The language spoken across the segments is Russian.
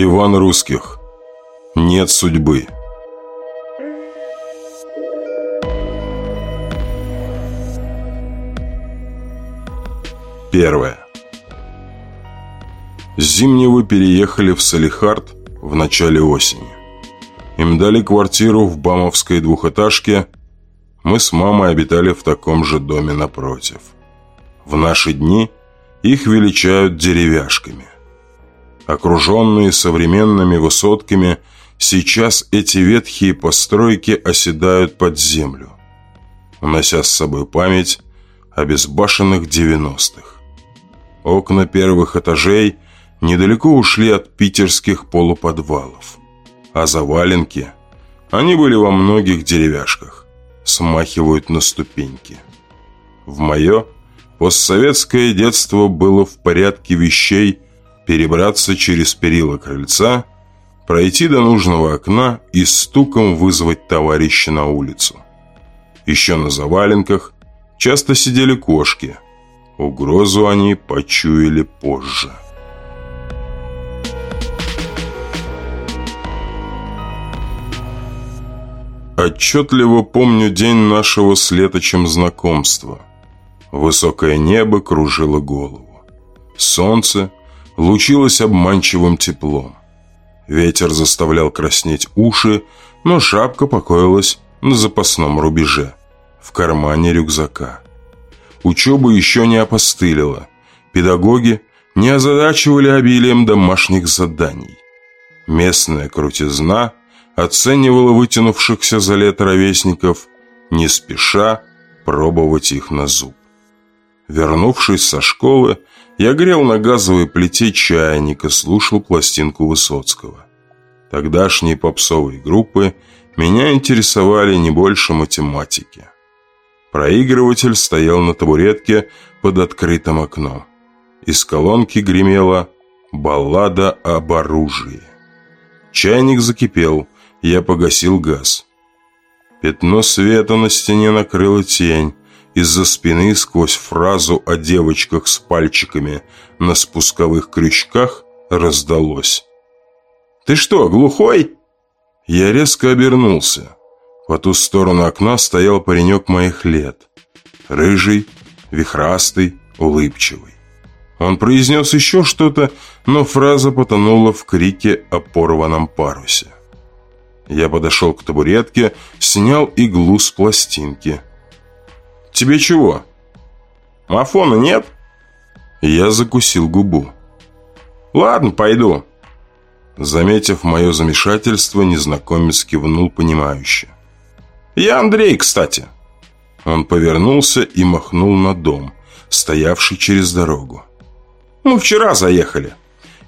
Иван Русских. Нет судьбы. Первое. Зимнего переехали в Салихард в начале осени. Им дали квартиру в Бамовской двухэтажке. Мы с мамой обитали в таком же доме напротив. В наши дни их величают деревяшками. Окруженные современными высотками, сейчас эти ветхие постройки оседают под землю, унося с собой память о безбашенных 90-х. Окна первых этажей недалеко ушли от питерских полуподвалов, а заваленки, они были во многих деревяшках, смахивают на ступеньки. В мое постсоветское детство было в порядке вещей перебраться через перила крыльца, пройти до нужного окна и стуком вызвать товарища на улицу. Еще на заваленках часто сидели кошки. Угрозу они почуяли позже. Отчетливо помню день нашего с Леточем знакомства. Высокое небо кружило голову. Солнце лучилось обманчивым теплом. Ветер заставлял краснеть уши, но шапка покоилась на запасном рубеже, в кармане рюкзака. Учеба еще не опостылила. Педагоги не озадачивали обилием домашних заданий. Местная крутизна оценивала вытянувшихся за лето ровесников, не спеша пробовать их на зуб. Вернувшись со школы, я грел на газовой плите чайник и слушал пластинку Высоцкого. Тогдашние попсовые группы меня интересовали не больше математики. Проигрыватель стоял на табуретке под открытым окном. Из колонки гремела «Баллада об оружии». Чайник закипел, я погасил газ. Пятно света на стене накрыло тень. Из-за спины сквозь фразу о девочках с пальчиками на спусковых крючках раздалось. «Ты что, глухой?» Я резко обернулся. По ту сторону окна стоял паренек моих лет. Рыжий, вихрастый, улыбчивый. Он произнес еще что-то, но фраза потонула в крике о порванном парусе. Я подошел к табуретке, снял иглу с пластинки. «Тебе чего? Мафона нет?» Я закусил губу. «Ладно, пойду». Заметив мое замешательство, незнакомец кивнул понимающе. «Я Андрей, кстати». Он повернулся и махнул на дом, стоявший через дорогу. «Мы вчера заехали.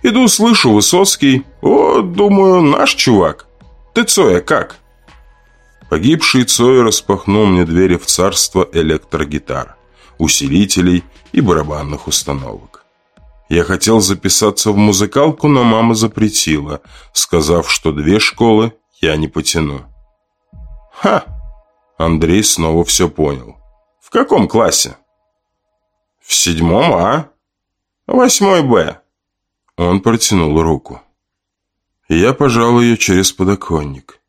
Иду, слышу, Высоцкий. О, думаю, наш чувак. Ты, Цоя, как?» Погибший Цоя распахнул мне двери в царство электрогитар, усилителей и барабанных установок. Я хотел записаться в музыкалку, но мама запретила, сказав, что две школы я не потяну. «Ха!» Андрей снова все понял. «В каком классе?» «В седьмом А. Восьмой Б». Он протянул руку. Я пожал ее через подоконник.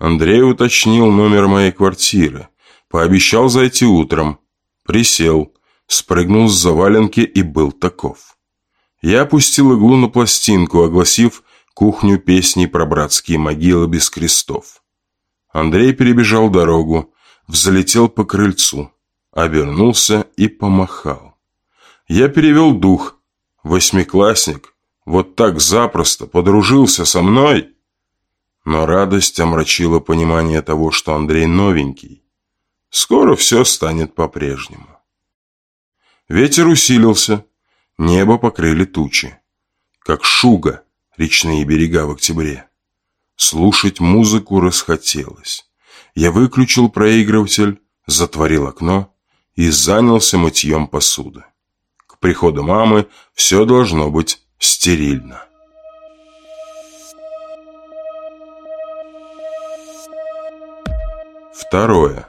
Андрей уточнил номер моей квартиры, пообещал зайти утром, присел, спрыгнул с заваленки и был таков. Я опустил иглу на пластинку, огласив кухню песней про братские могилы без крестов. Андрей перебежал дорогу, взлетел по крыльцу, обернулся и помахал. Я перевел дух. Восьмиклассник вот так запросто подружился со мной. Но радость омрачила понимание того, что Андрей новенький. Скоро все станет по-прежнему. Ветер усилился, небо покрыли тучи. Как шуга речные берега в октябре. Слушать музыку расхотелось. Я выключил проигрыватель, затворил окно и занялся мытьем посуды. К приходу мамы все должно быть стерильно. Второе.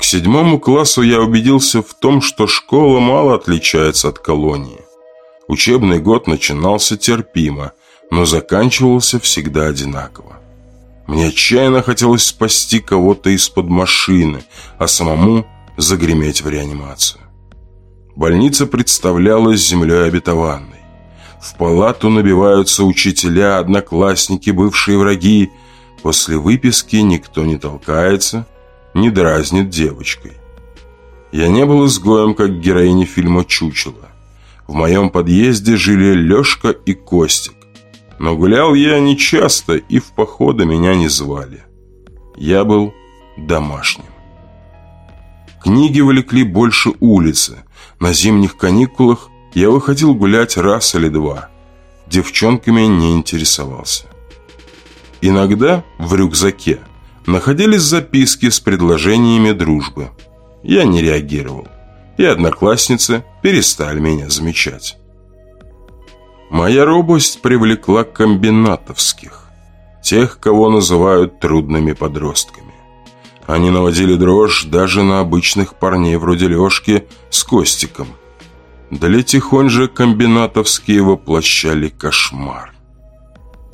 К седьмому классу я убедился в том, что школа мало отличается от колонии. Учебный год начинался терпимо, но заканчивался всегда одинаково. Мне отчаянно хотелось спасти кого-то из-под машины, а самому загреметь в реанимацию. Больница представлялась землей обетованной. В палату набиваются учителя, одноклассники, бывшие враги. После выписки никто не толкается, не дразнит девочкой. Я не был изгоем, как героини фильма «Чучело». В моем подъезде жили Лешка и Костик. Но гулял я нечасто, и в походы меня не звали. Я был домашним. Книги влекли больше улицы. На зимних каникулах я выходил гулять раз или два. Девчонками не интересовался. Иногда в рюкзаке находились записки с предложениями дружбы. Я не реагировал, и одноклассницы перестали меня замечать. Моя робость привлекла комбинатовских, тех, кого называют трудными подростками. Они наводили дрожь даже на обычных парней вроде Лешки с Костиком – для тихонь же комбинатовские воплощали кошмар.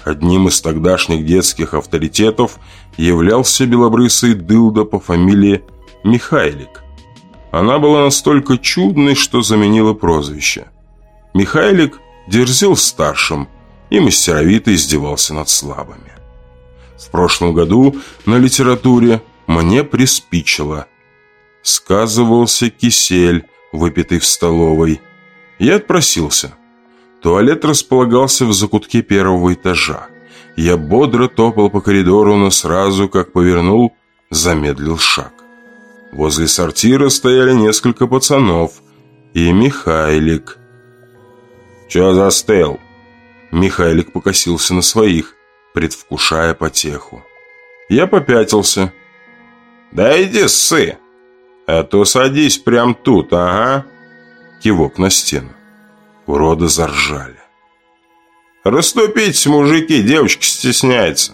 Одним из тогдашних детских авторитетов являлся белобрысый дылда по фамилии Михайлик. Она была настолько чудной, что заменила прозвище. Михайлик дерзил старшим и мастеровито издевался над слабыми. В прошлом году на литературе мне приспичило. Сказывался кисель, выпитый в столовой. Я отпросился. Туалет располагался в закутке первого этажа. Я бодро топал по коридору, но сразу, как повернул, замедлил шаг. Возле сортира стояли несколько пацанов и Михайлик. «Чё застыл?» Михайлик покосился на своих, предвкушая потеху. Я попятился. «Да иди ссы!» «А то садись прям тут, ага!» Кивок на стену. Уроды заржали. «Раступитесь, мужики, девочка стесняется!»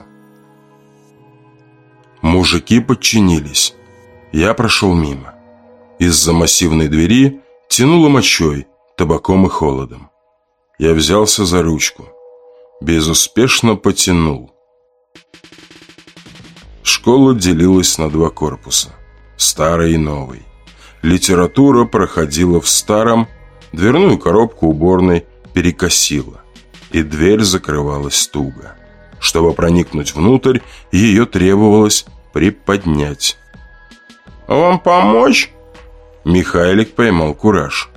Мужики подчинились. Я прошел мимо. Из-за массивной двери тянуло мочой, табаком и холодом. Я взялся за ручку. Безуспешно потянул. Школа делилась на два корпуса старый и новый. Литература проходила в старом, дверную коробку уборной перекосила, и дверь закрывалась туго. Чтобы проникнуть внутрь, ее требовалось приподнять. «Вам помочь?» Михайлик поймал кураж.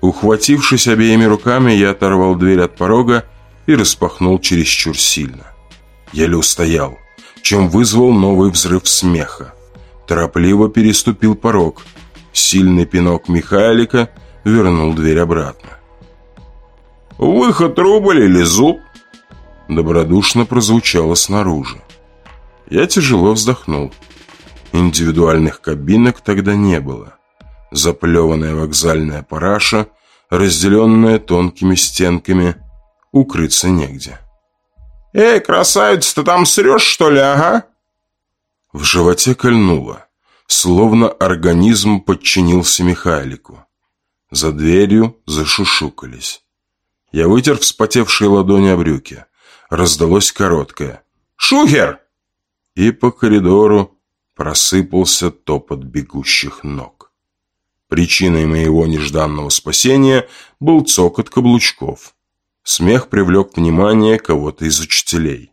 Ухватившись обеими руками, я оторвал дверь от порога и распахнул чересчур сильно. Еле устоял, чем вызвал новый взрыв смеха торопливо переступил порог. Сильный пинок Михайлика вернул дверь обратно. «Выход рубль или зуб?» Добродушно прозвучало снаружи. Я тяжело вздохнул. Индивидуальных кабинок тогда не было. Заплеванная вокзальная параша, разделенная тонкими стенками, укрыться негде. «Эй, красавица, ты там срешь, что ли, ага?» В животе кольнуло, словно организм подчинился Михайлику. За дверью зашушукались. Я вытер вспотевшие ладони о брюки. Раздалось короткое «Шухер!» И по коридору просыпался топот бегущих ног. Причиной моего нежданного спасения был цокот каблучков. Смех привлек внимание кого-то из учителей.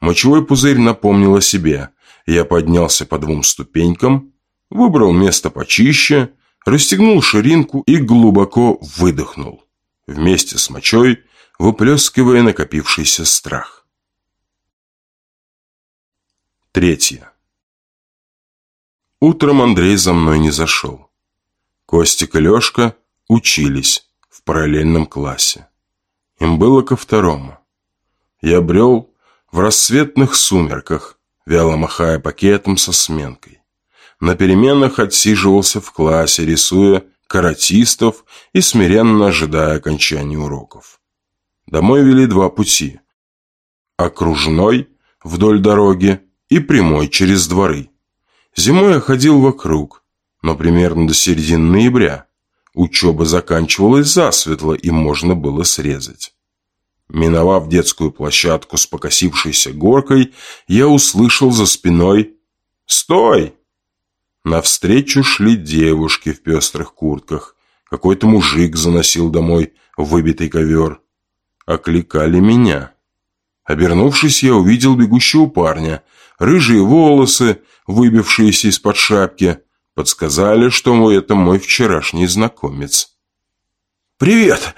Мочевой пузырь напомнил о себе, я поднялся по двум ступенькам, выбрал место почище, расстегнул ширинку и глубоко выдохнул, вместе с мочой выплескивая накопившийся страх. Третье. Утром Андрей за мной не зашел. Костик и Лешка учились в параллельном классе. Им было ко второму. Я брел в рассветных сумерках, вяло махая пакетом со сменкой. На переменах отсиживался в классе, рисуя каратистов и смиренно ожидая окончания уроков. Домой вели два пути. Окружной, вдоль дороги, и прямой, через дворы. Зимой я ходил вокруг, но примерно до середины ноября. Учеба заканчивалась засветло, и можно было срезать. Миновав детскую площадку с покосившейся горкой, я услышал за спиной «Стой!». Навстречу шли девушки в пестрых куртках. Какой-то мужик заносил домой выбитый ковер. Окликали меня. Обернувшись, я увидел бегущего парня. Рыжие волосы, выбившиеся из-под шапки, подсказали, что это мой вчерашний знакомец. «Привет!»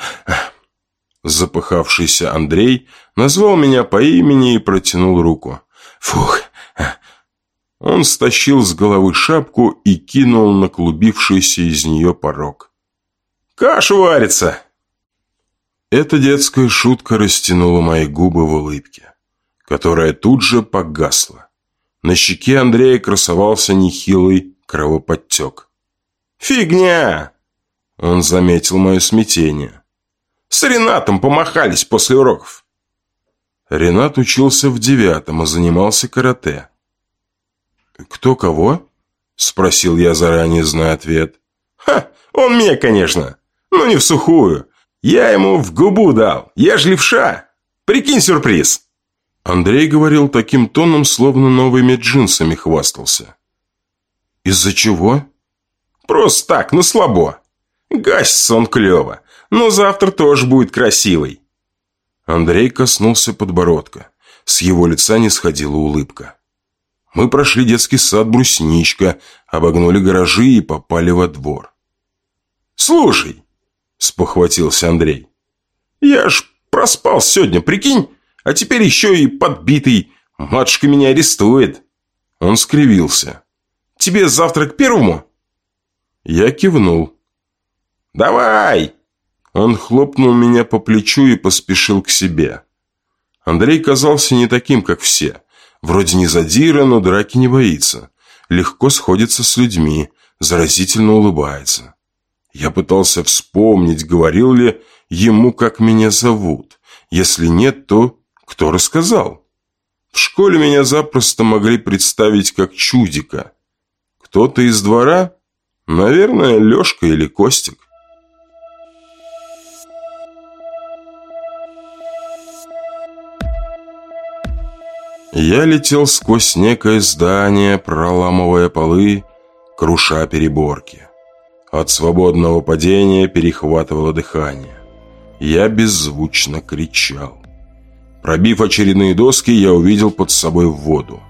Запыхавшийся Андрей назвал меня по имени и протянул руку. «Фух!» Он стащил с головы шапку и кинул на клубившийся из нее порог. «Каша варится!» Эта детская шутка растянула мои губы в улыбке, которая тут же погасла. На щеке Андрея красовался нехилый кровоподтек. «Фигня!» Он заметил мое смятение. «С Ренатом помахались после уроков». Ренат учился в девятом и занимался карате. «Кто кого?» – спросил я, заранее зная ответ. «Ха, он мне, конечно, но не в сухую. Я ему в губу дал, я ж левша. Прикинь сюрприз». Андрей говорил таким тоном, словно новыми джинсами хвастался. «Из-за чего?» «Просто так, ну слабо. Гасится он клево, но завтра тоже будет красивый». Андрей коснулся подбородка. С его лица не сходила улыбка. Мы прошли детский сад «Брусничка», обогнули гаражи и попали во двор. «Слушай», – спохватился Андрей, – «я ж проспал сегодня, прикинь, а теперь еще и подбитый. Матушка меня арестует». Он скривился. Тебе завтра к первому?» Я кивнул. «Давай!» Он хлопнул меня по плечу и поспешил к себе. Андрей казался не таким, как все. Вроде не задира, но драки не боится. Легко сходится с людьми, заразительно улыбается. Я пытался вспомнить, говорил ли ему, как меня зовут. Если нет, то кто рассказал? В школе меня запросто могли представить как чудика. Кто-то из двора? Наверное, Лешка или Костик. Я летел сквозь некое здание, проламывая полы, круша переборки. От свободного падения перехватывало дыхание. Я беззвучно кричал. Пробив очередные доски, я увидел под собой воду.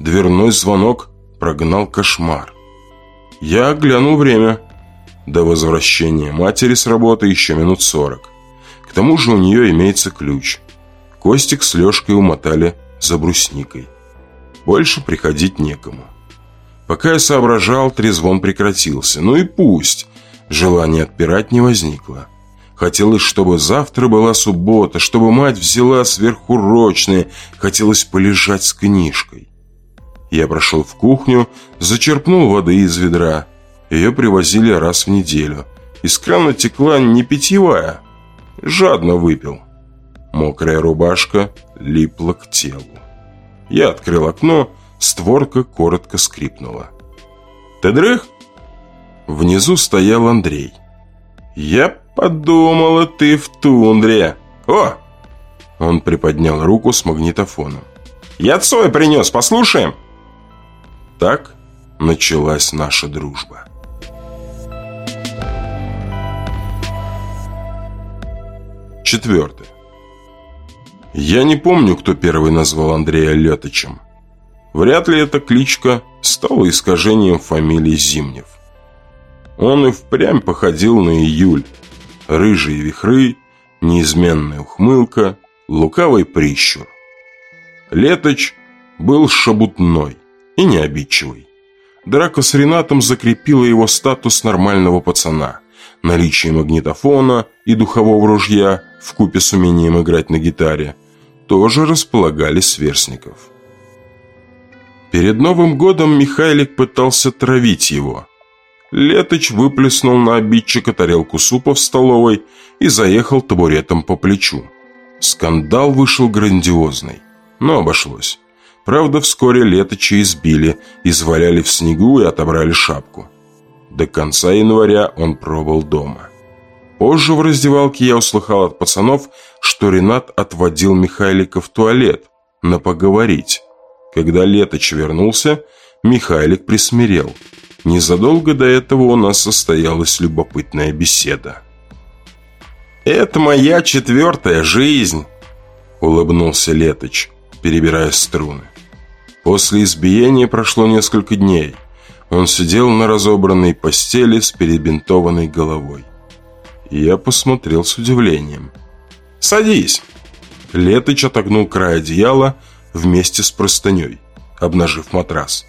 Дверной звонок прогнал кошмар. Я оглянул время. До возвращения матери с работы еще минут сорок. К тому же у нее имеется ключ. Костик с Лешкой умотали за брусникой. Больше приходить некому. Пока я соображал, трезвон прекратился. Ну и пусть. Желания отпирать не возникло. Хотелось, чтобы завтра была суббота, чтобы мать взяла сверхурочные. Хотелось полежать с книжкой. Я прошел в кухню, зачерпнул воды из ведра. Ее привозили раз в неделю. Из крана текла не питьевая. Жадно выпил. Мокрая рубашка липла к телу. Я открыл окно, створка коротко скрипнула. «Ты дрых?» Внизу стоял Андрей. «Я подумала, ты в тундре. О!» Он приподнял руку с магнитофоном. «Я Цой принес, послушаем?» Так началась наша дружба. Четвертое. Я не помню, кто первый назвал Андрея Леточем. Вряд ли эта кличка стала искажением фамилии Зимнев. Он и впрямь походил на июль. Рыжие вихры, неизменная ухмылка, лукавый прищур. Леточ был шабутной и не обидчивый. Драка с Ренатом закрепила его статус нормального пацана. Наличие магнитофона и духового ружья в купе с умением играть на гитаре тоже располагали сверстников. Перед Новым годом Михайлик пытался травить его. Летыч выплеснул на обидчика тарелку супа в столовой и заехал табуретом по плечу. Скандал вышел грандиозный, но обошлось. Правда, вскоре леточи избили, изваляли в снегу и отобрали шапку. До конца января он пробыл дома. Позже в раздевалке я услыхал от пацанов, что Ренат отводил Михайлика в туалет, на поговорить. Когда Леточ вернулся, Михайлик присмирел. Незадолго до этого у нас состоялась любопытная беседа. «Это моя четвертая жизнь», — улыбнулся Леточ, перебирая струны. После избиения прошло несколько дней. Он сидел на разобранной постели с перебинтованной головой. Я посмотрел с удивлением. «Садись!» Летыч отогнул край одеяла вместе с простыней, обнажив матрас.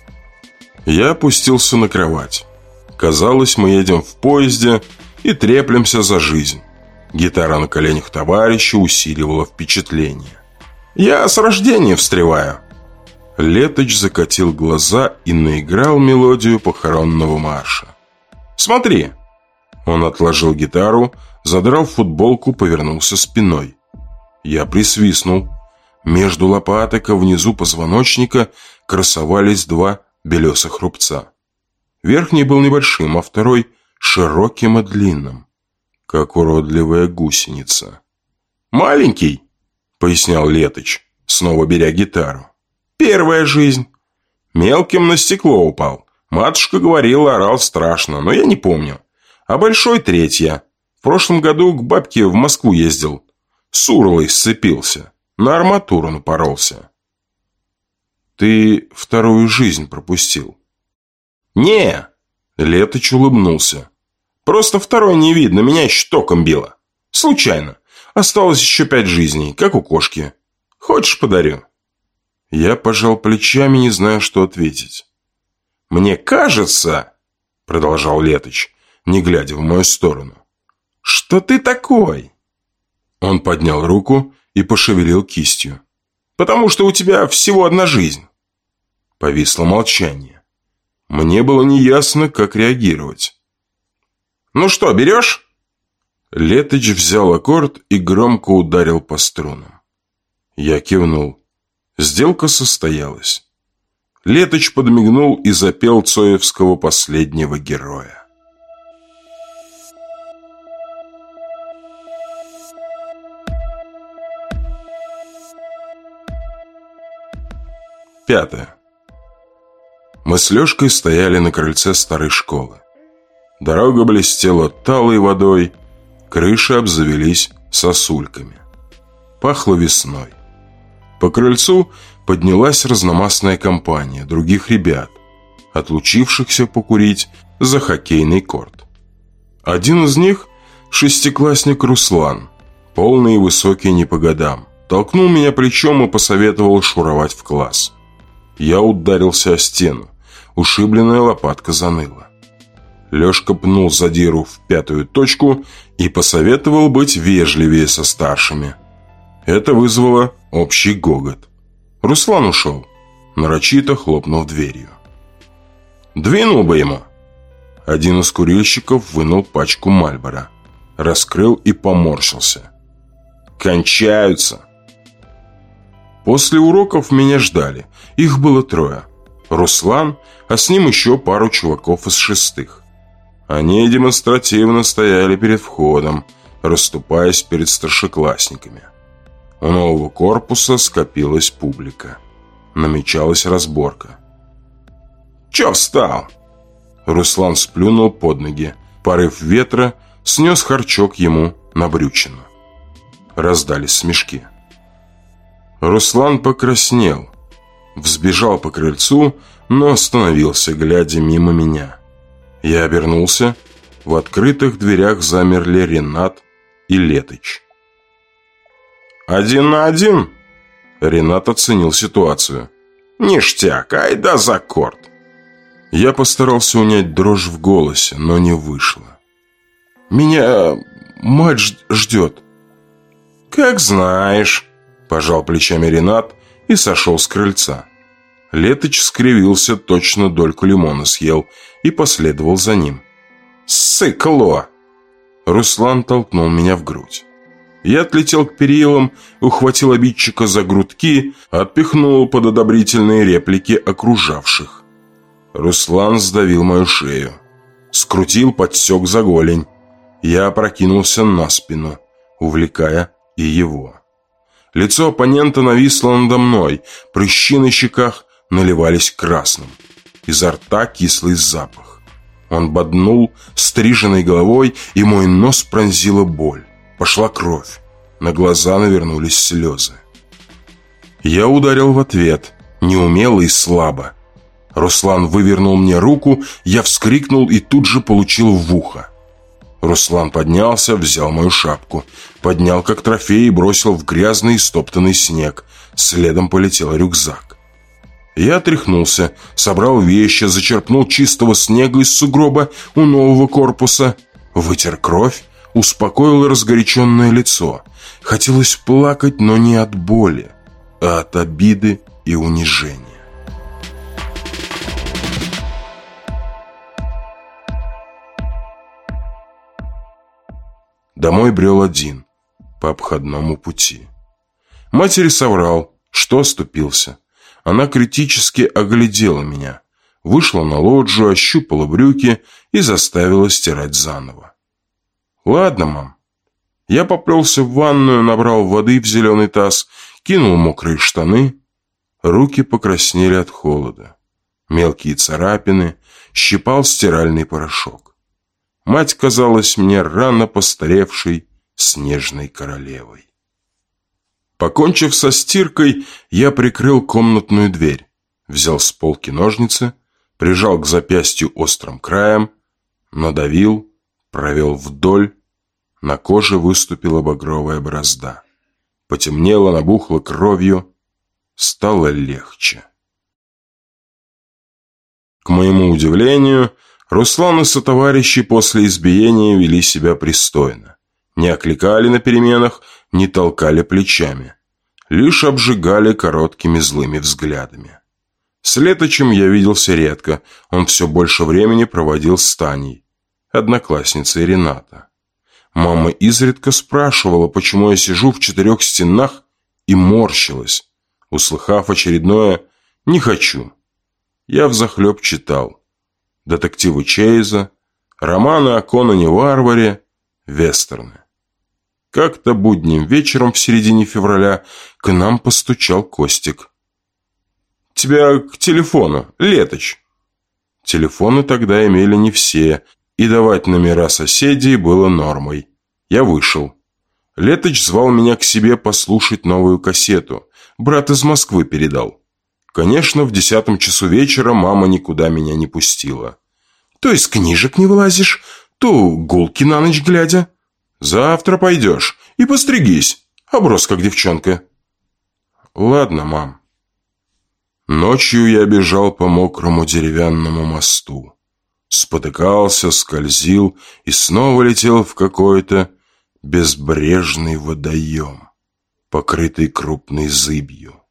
Я опустился на кровать. Казалось, мы едем в поезде и треплемся за жизнь. Гитара на коленях товарища усиливала впечатление. «Я с рождения встреваю!» Летыч закатил глаза и наиграл мелодию похоронного марша. «Смотри!» Он отложил гитару, задрал футболку, повернулся спиной. Я присвистнул. Между лопаток, а внизу позвоночника красовались два белесых рубца. Верхний был небольшим, а второй широким и длинным, как уродливая гусеница. «Маленький», — пояснял Летыч, снова беря гитару. «Первая жизнь. Мелким на стекло упал. Матушка говорила, орал страшно, но я не помню а большой третья. В прошлом году к бабке в Москву ездил. С урлой сцепился. На арматуру напоролся. Ты вторую жизнь пропустил. Не, Летыч улыбнулся. Просто второй не видно, меня еще током било. Случайно. Осталось еще пять жизней, как у кошки. Хочешь, подарю? Я пожал плечами, не зная, что ответить. «Мне кажется, — продолжал Летыч, не глядя в мою сторону. «Что ты такой?» Он поднял руку и пошевелил кистью. «Потому что у тебя всего одна жизнь». Повисло молчание. Мне было неясно, как реагировать. «Ну что, берешь?» Летыч взял аккорд и громко ударил по струнам. Я кивнул. Сделка состоялась. Летыч подмигнул и запел Цоевского последнего героя. Пятое. Мы с Лешкой стояли на крыльце старой школы. Дорога блестела талой водой, крыши обзавелись сосульками. Пахло весной. По крыльцу поднялась разномастная компания других ребят, отлучившихся покурить за хоккейный корт. Один из них – шестиклассник Руслан, полный и высокий не по годам, толкнул меня плечом и посоветовал шуровать в класс – я ударился о стену. Ушибленная лопатка заныла. Лешка пнул задиру в пятую точку и посоветовал быть вежливее со старшими. Это вызвало общий гогот. Руслан ушел, нарочито хлопнув дверью. «Двинул бы ему!» Один из курильщиков вынул пачку Мальбора, раскрыл и поморщился. «Кончаются!» После уроков меня ждали. Их было трое. Руслан, а с ним еще пару чуваков из шестых. Они демонстративно стояли перед входом, расступаясь перед старшеклассниками. У нового корпуса скопилась публика. Намечалась разборка. «Че встал?» Руслан сплюнул под ноги. Порыв ветра снес харчок ему на брючину. Раздались смешки. Руслан покраснел, взбежал по крыльцу, но остановился, глядя мимо меня. Я обернулся. В открытых дверях замерли Ренат и Летыч. «Один на один?» Ренат оценил ситуацию. «Ништяк, айда за корт!» Я постарался унять дрожь в голосе, но не вышло. «Меня мать ждет». «Как знаешь». Пожал плечами Ренат и сошел с крыльца. Летыч скривился, точно дольку лимона съел и последовал за ним. «Сыкло!» Руслан толкнул меня в грудь. Я отлетел к перилам, ухватил обидчика за грудки, отпихнул под одобрительные реплики окружавших. Руслан сдавил мою шею. скрутил, подсек за голень. Я опрокинулся на спину, увлекая и его. Лицо оппонента нависло надо мной, прыщи на щеках наливались красным. Изо рта кислый запах. Он боднул стриженной головой, и мой нос пронзила боль. Пошла кровь. На глаза навернулись слезы. Я ударил в ответ, неумело и слабо. Руслан вывернул мне руку, я вскрикнул и тут же получил в ухо. Руслан поднялся, взял мою шапку, поднял как трофей и бросил в грязный стоптанный снег. Следом полетел рюкзак. Я отряхнулся, собрал вещи, зачерпнул чистого снега из сугроба у нового корпуса, вытер кровь, успокоил разгоряченное лицо. Хотелось плакать, но не от боли, а от обиды и унижения. Домой брел один, по обходному пути. Матери соврал, что оступился. Она критически оглядела меня, вышла на лоджию, ощупала брюки и заставила стирать заново. «Ладно, мам». Я поплелся в ванную, набрал воды в зеленый таз, кинул мокрые штаны. Руки покраснели от холода. Мелкие царапины, щипал стиральный порошок. Мать казалась мне рано постаревшей снежной королевой. Покончив со стиркой, я прикрыл комнатную дверь, взял с полки ножницы, прижал к запястью острым краем, надавил, провел вдоль, на коже выступила багровая борозда. Потемнело, набухло кровью, стало легче. К моему удивлению, Руслан и сотоварищи после избиения вели себя пристойно. Не окликали на переменах, не толкали плечами. Лишь обжигали короткими злыми взглядами. С Леточем я виделся редко, он все больше времени проводил с Таней, одноклассницей Рената. Мама изредка спрашивала, почему я сижу в четырех стенах и морщилась, услыхав очередное «не хочу». Я взахлеб читал – детективы Чейза, романы о Конане Варваре, вестерны. Как-то будним вечером в середине февраля к нам постучал Костик. «Тебя к телефону, Леточ!» Телефоны тогда имели не все, и давать номера соседей было нормой. Я вышел. Леточ звал меня к себе послушать новую кассету. Брат из Москвы передал. Конечно, в десятом часу вечера мама никуда меня не пустила. То из книжек не вылазишь, то гулки на ночь глядя. Завтра пойдешь и постригись, оброс как девчонка. Ладно, мам. Ночью я бежал по мокрому деревянному мосту. Спотыкался, скользил и снова летел в какой-то безбрежный водоем, покрытый крупной зыбью.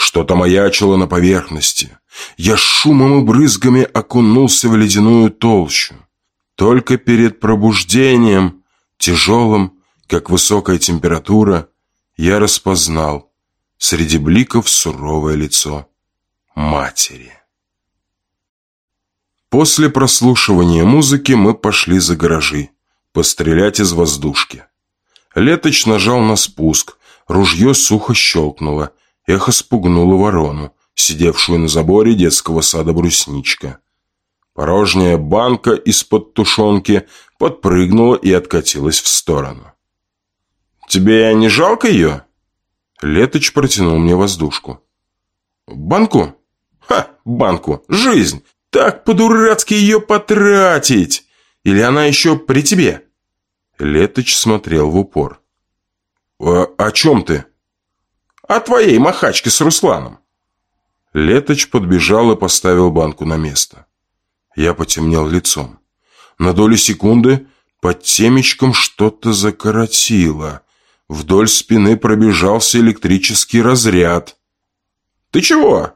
Что-то маячило на поверхности. Я шумом и брызгами окунулся в ледяную толщу. Только перед пробуждением, тяжелым, как высокая температура, я распознал среди бликов суровое лицо матери. После прослушивания музыки мы пошли за гаражи, пострелять из воздушки. Леточ нажал на спуск, ружье сухо щелкнуло, Эхо спугнуло ворону, сидевшую на заборе детского сада брусничка. Порожняя банка из-под тушенки подпрыгнула и откатилась в сторону. «Тебе не жалко ее?» Леточ протянул мне воздушку. «Банку? Ха, банку! Жизнь! Так по-дурацки ее потратить! Или она еще при тебе?» Леточ смотрел в упор. «О, «А «О чем ты?» О твоей махачке с Русланом. Леточ подбежал и поставил банку на место. Я потемнел лицом. На долю секунды под темечком что-то закоротило. Вдоль спины пробежался электрический разряд. «Ты чего?»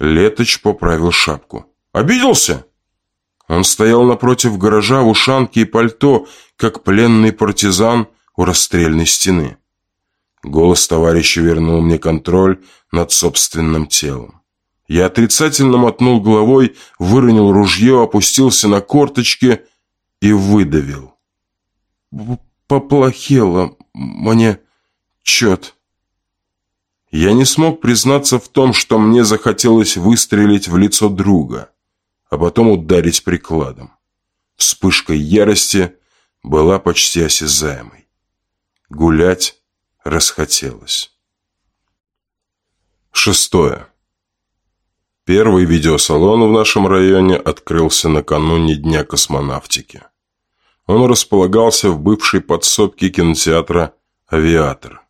Леточ поправил шапку. «Обиделся?» Он стоял напротив гаража в ушанке и пальто, как пленный партизан у расстрельной стены. Голос товарища вернул мне контроль над собственным телом. Я отрицательно мотнул головой, выронил ружье, опустился на корточки и выдавил. «Поплохело мне чет». Я не смог признаться в том, что мне захотелось выстрелить в лицо друга, а потом ударить прикладом. Вспышка ярости была почти осязаемой. Гулять расхотелось. Шестое. Первый видеосалон в нашем районе открылся накануне Дня космонавтики. Он располагался в бывшей подсобке кинотеатра «Авиатор».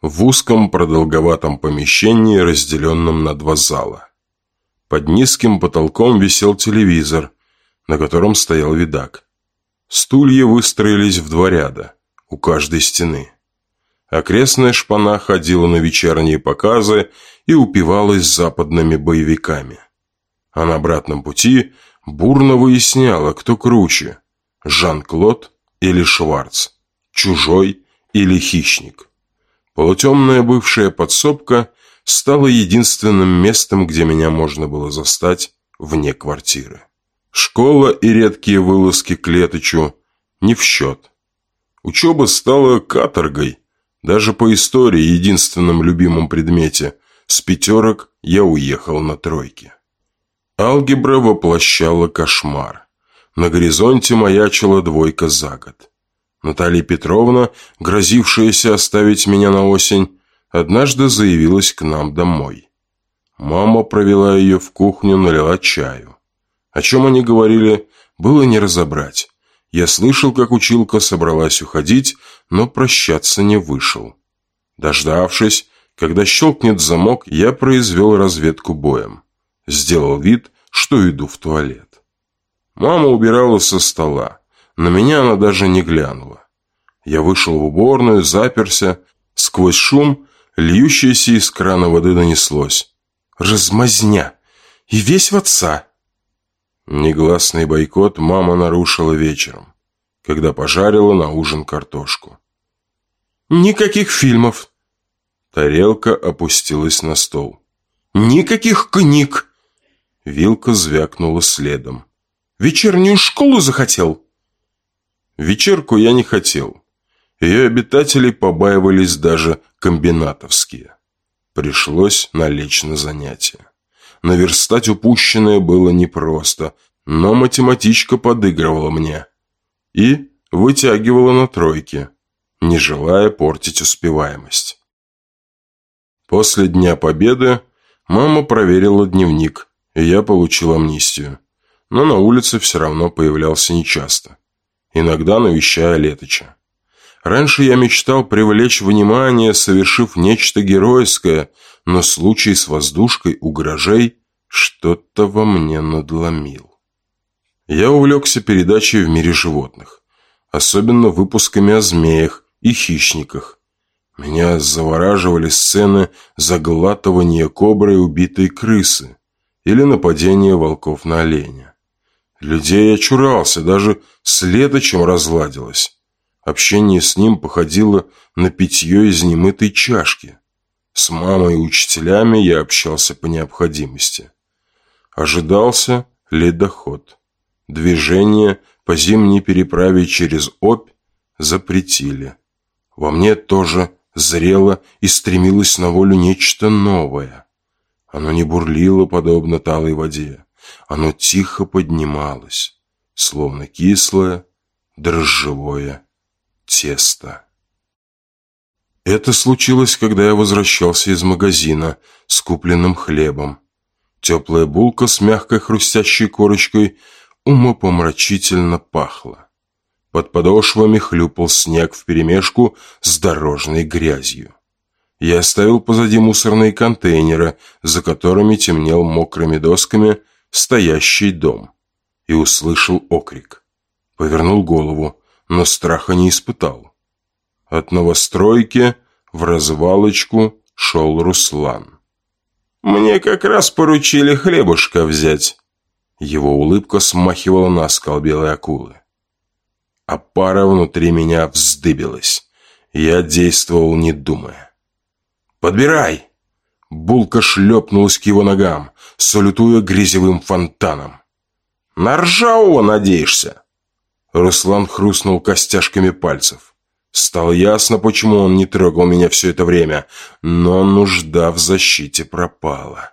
В узком продолговатом помещении, разделенном на два зала. Под низким потолком висел телевизор, на котором стоял видак. Стулья выстроились в два ряда, у каждой стены. Окрестная шпана ходила на вечерние показы и упивалась западными боевиками. А на обратном пути бурно выясняла, кто круче – Жан-Клод или Шварц, чужой или хищник. Полутемная бывшая подсобка стала единственным местом, где меня можно было застать вне квартиры. Школа и редкие вылазки к Летычу не в счет. Учеба стала каторгой. Даже по истории, единственном любимом предмете, с пятерок я уехал на тройки. Алгебра воплощала кошмар. На горизонте маячила двойка за год. Наталья Петровна, грозившаяся оставить меня на осень, однажды заявилась к нам домой. Мама провела ее в кухню, налила чаю. О чем они говорили, было не разобрать. Я слышал, как училка собралась уходить, но прощаться не вышел. Дождавшись, когда щелкнет замок, я произвел разведку боем. Сделал вид, что иду в туалет. Мама убирала со стола. На меня она даже не глянула. Я вышел в уборную, заперся. Сквозь шум, льющаяся из крана воды донеслось. «Размазня! И весь в отца!» Негласный бойкот мама нарушила вечером, когда пожарила на ужин картошку. «Никаких фильмов!» Тарелка опустилась на стол. «Никаких книг!» Вилка звякнула следом. «Вечернюю школу захотел?» Вечерку я не хотел. Ее обитатели побаивались даже комбинатовские. Пришлось налечь на занятия. Наверстать упущенное было непросто, но математичка подыгрывала мне. И вытягивала на тройки, не желая портить успеваемость. После Дня Победы мама проверила дневник, и я получил амнистию. Но на улице все равно появлялся нечасто. Иногда навещая Летыча. Раньше я мечтал привлечь внимание, совершив нечто геройское, но случай с воздушкой у гаражей что-то во мне надломил. Я увлекся передачей в мире животных, особенно выпусками о змеях и хищниках. Меня завораживали сцены заглатывания кобры убитой крысы или нападения волков на оленя. Людей я чурался, даже следочем разладилось. Общение с ним походило на питье из немытой чашки. С мамой и учителями я общался по необходимости. Ожидался ледоход. Движение по зимней переправе через Обь запретили. Во мне тоже зрело и стремилось на волю нечто новое. Оно не бурлило, подобно талой воде. Оно тихо поднималось, словно кислое, дрожжевое тесто. Это случилось, когда я возвращался из магазина с купленным хлебом. Теплая булка с мягкой хрустящей корочкой умопомрачительно пахла. Под подошвами хлюпал снег вперемешку с дорожной грязью. Я оставил позади мусорные контейнеры, за которыми темнел мокрыми досками стоящий дом, и услышал окрик. Повернул голову, но страха не испытал. От новостройки в развалочку шел Руслан. «Мне как раз поручили хлебушка взять». Его улыбка смахивала на скал белой акулы. А пара внутри меня вздыбилась. Я действовал не думая. «Подбирай!» Булка шлепнулась к его ногам, салютуя грязевым фонтаном. «На ржавого надеешься?» Руслан хрустнул костяшками пальцев. Стало ясно, почему он не трогал меня все это время, но нужда в защите пропала.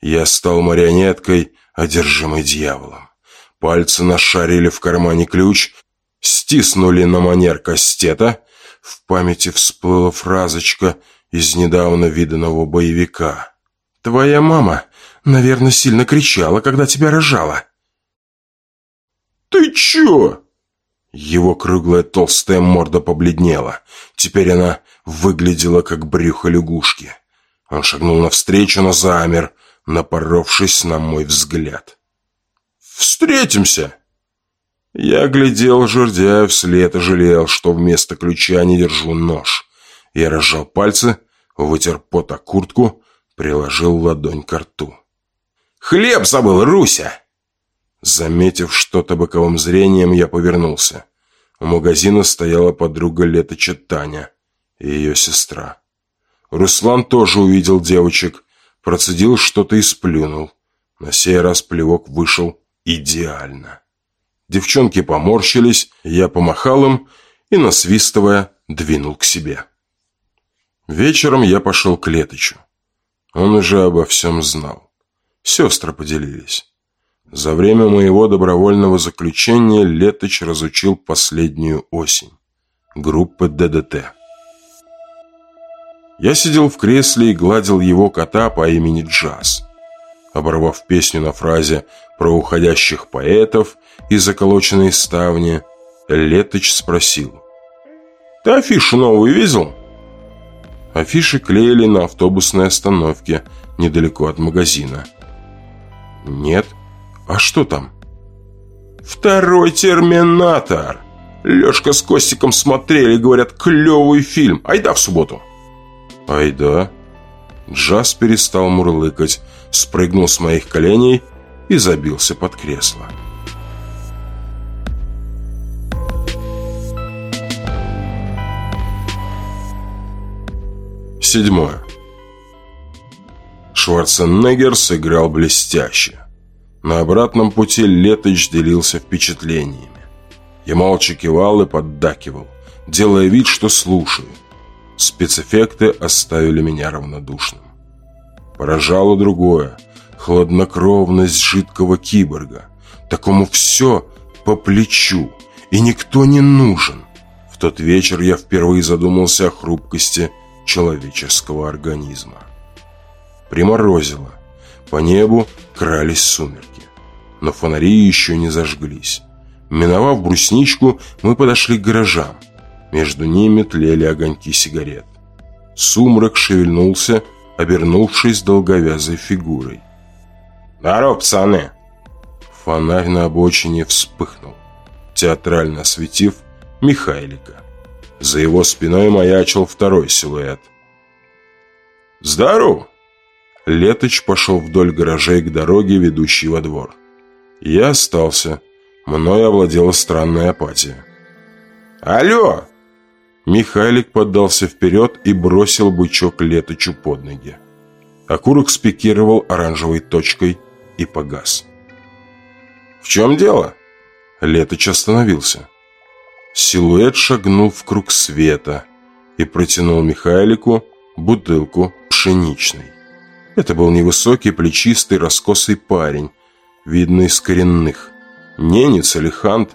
Я стал марионеткой, одержимой дьяволом. Пальцы нашарили в кармане ключ, стиснули на манер кастета. В памяти всплыла фразочка из недавно виданного боевика. «Твоя мама, наверное, сильно кричала, когда тебя рожала». «Ты чё?» Его круглая толстая морда побледнела. Теперь она выглядела как брюхо лягушки. Он шагнул навстречу, но замер, напоровшись на мой взгляд. «Встретимся!» Я глядел жердяю вслед и жалел, что вместо ключа не держу нож. Я разжал пальцы, вытер пот о куртку, приложил ладонь к рту. «Хлеб забыл, Руся!» Заметив что-то боковым зрением, я повернулся. У магазина стояла подруга Леточа Таня и ее сестра. Руслан тоже увидел девочек, процедил что-то и сплюнул. На сей раз плевок вышел идеально. Девчонки поморщились, я помахал им и, насвистывая, двинул к себе. Вечером я пошел к Леточу. Он уже обо всем знал. Сестры поделились. За время моего добровольного заключения Леточ разучил последнюю осень. Группы ДДТ. Я сидел в кресле и гладил его кота по имени Джаз. Оборвав песню на фразе про уходящих поэтов и заколоченные ставни, Леточ спросил. «Ты афишу новую видел?» Афиши клеили на автобусной остановке недалеко от магазина. «Нет», а что там? Второй Терминатор. Лешка с Костиком смотрели, говорят, клевый фильм. Айда в субботу. Айда. Джаз перестал мурлыкать, спрыгнул с моих коленей и забился под кресло. Седьмое. Шварценеггер сыграл блестяще. На обратном пути Летыч делился впечатлениями. Я молча кивал и поддакивал, делая вид, что слушаю. Спецэффекты оставили меня равнодушным. Поражало другое – хладнокровность жидкого киборга. Такому все по плечу, и никто не нужен. В тот вечер я впервые задумался о хрупкости человеческого организма. Приморозило. По небу крались сумерки но фонари еще не зажглись. Миновав брусничку, мы подошли к гаражам. Между ними тлели огоньки сигарет. Сумрак шевельнулся, обернувшись долговязой фигурой. «Здорово, пацаны!» Фонарь на обочине вспыхнул, театрально осветив Михайлика. За его спиной маячил второй силуэт. «Здорово!» Летыч пошел вдоль гаражей к дороге, ведущей во двор. Я остался. Мною овладела странная апатия. «Алло!» Михайлик поддался вперед и бросил бычок Леточу под ноги. Окурок спикировал оранжевой точкой и погас. «В чем дело?» Леточ остановился. Силуэт шагнул в круг света и протянул Михайлику бутылку пшеничной. Это был невысокий, плечистый, раскосый парень видно из коренных. Ненец или хант,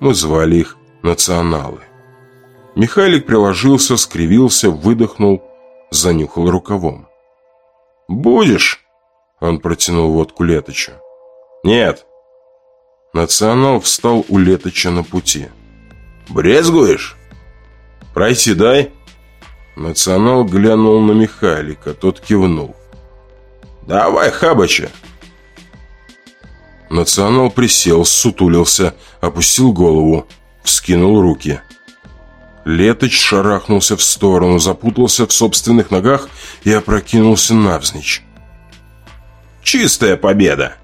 мы звали их националы. Михайлик приложился, скривился, выдохнул, занюхал рукавом. «Будешь?» Он протянул водку Леточу. «Нет». Национал встал у Леточа на пути. «Брезгуешь?» «Пройти дай». Национал глянул на Михайлика, тот кивнул. «Давай, Хабача, Национал присел, сутулился, опустил голову, вскинул руки. Леточ шарахнулся в сторону, запутался в собственных ногах и опрокинулся навзничь. «Чистая победа!»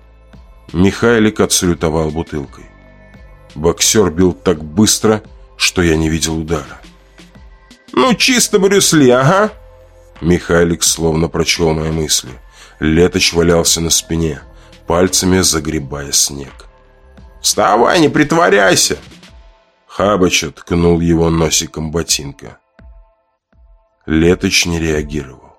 Михайлик отсалютовал бутылкой. Боксер бил так быстро, что я не видел удара. «Ну, чисто Брюсли, ага!» Михайлик словно прочел мои мысли. Леточ валялся на спине, пальцами загребая снег. «Вставай, не притворяйся!» Хабача ткнул его носиком ботинка. Леточ не реагировал.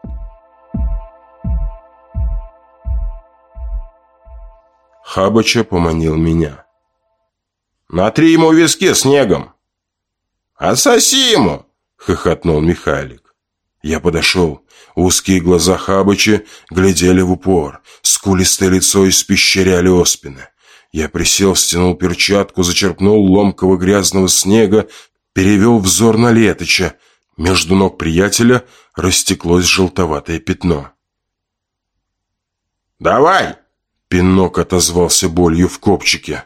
Хабача поманил меня. «Натри ему виски снегом!» «Отсоси ему!» — хохотнул Михайлик. Я подошел. Узкие глаза Хабыча глядели в упор. Скулистое лицо испещряли оспины. Я присел, стянул перчатку, зачерпнул ломкого грязного снега, перевел взор на Летыча. Между ног приятеля растеклось желтоватое пятно. «Давай!» Пинок отозвался болью в копчике.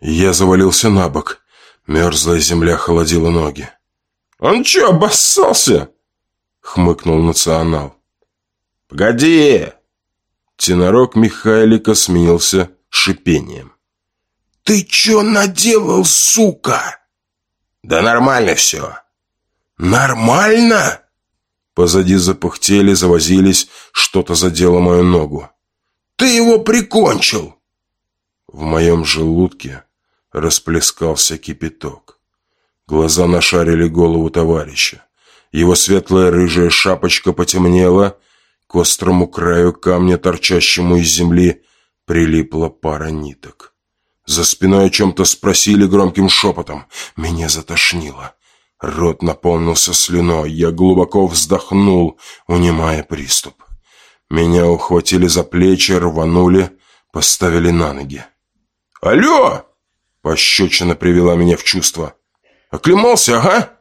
Я завалился на бок. Мерзлая земля холодила ноги. «Он чё, обоссался?» Хмыкнул национал. «Погоди!» Тенорок Михайлика сменился шипением. «Ты чё наделал, сука?» «Да нормально все». «Нормально?» Позади запыхтели, завозились, что-то задело мою ногу. «Ты его прикончил!» В моем желудке расплескался кипяток. Глаза нашарили голову товарища. Его светлая рыжая шапочка потемнела, к острому краю камня, торчащему из земли, прилипла пара ниток. За спиной о чем-то спросили громким шепотом. Меня затошнило. Рот наполнился слюной. Я глубоко вздохнул, унимая приступ. Меня ухватили за плечи, рванули, поставили на ноги. «Алло!» Пощечина привела меня в чувство. «Оклемался, ага?»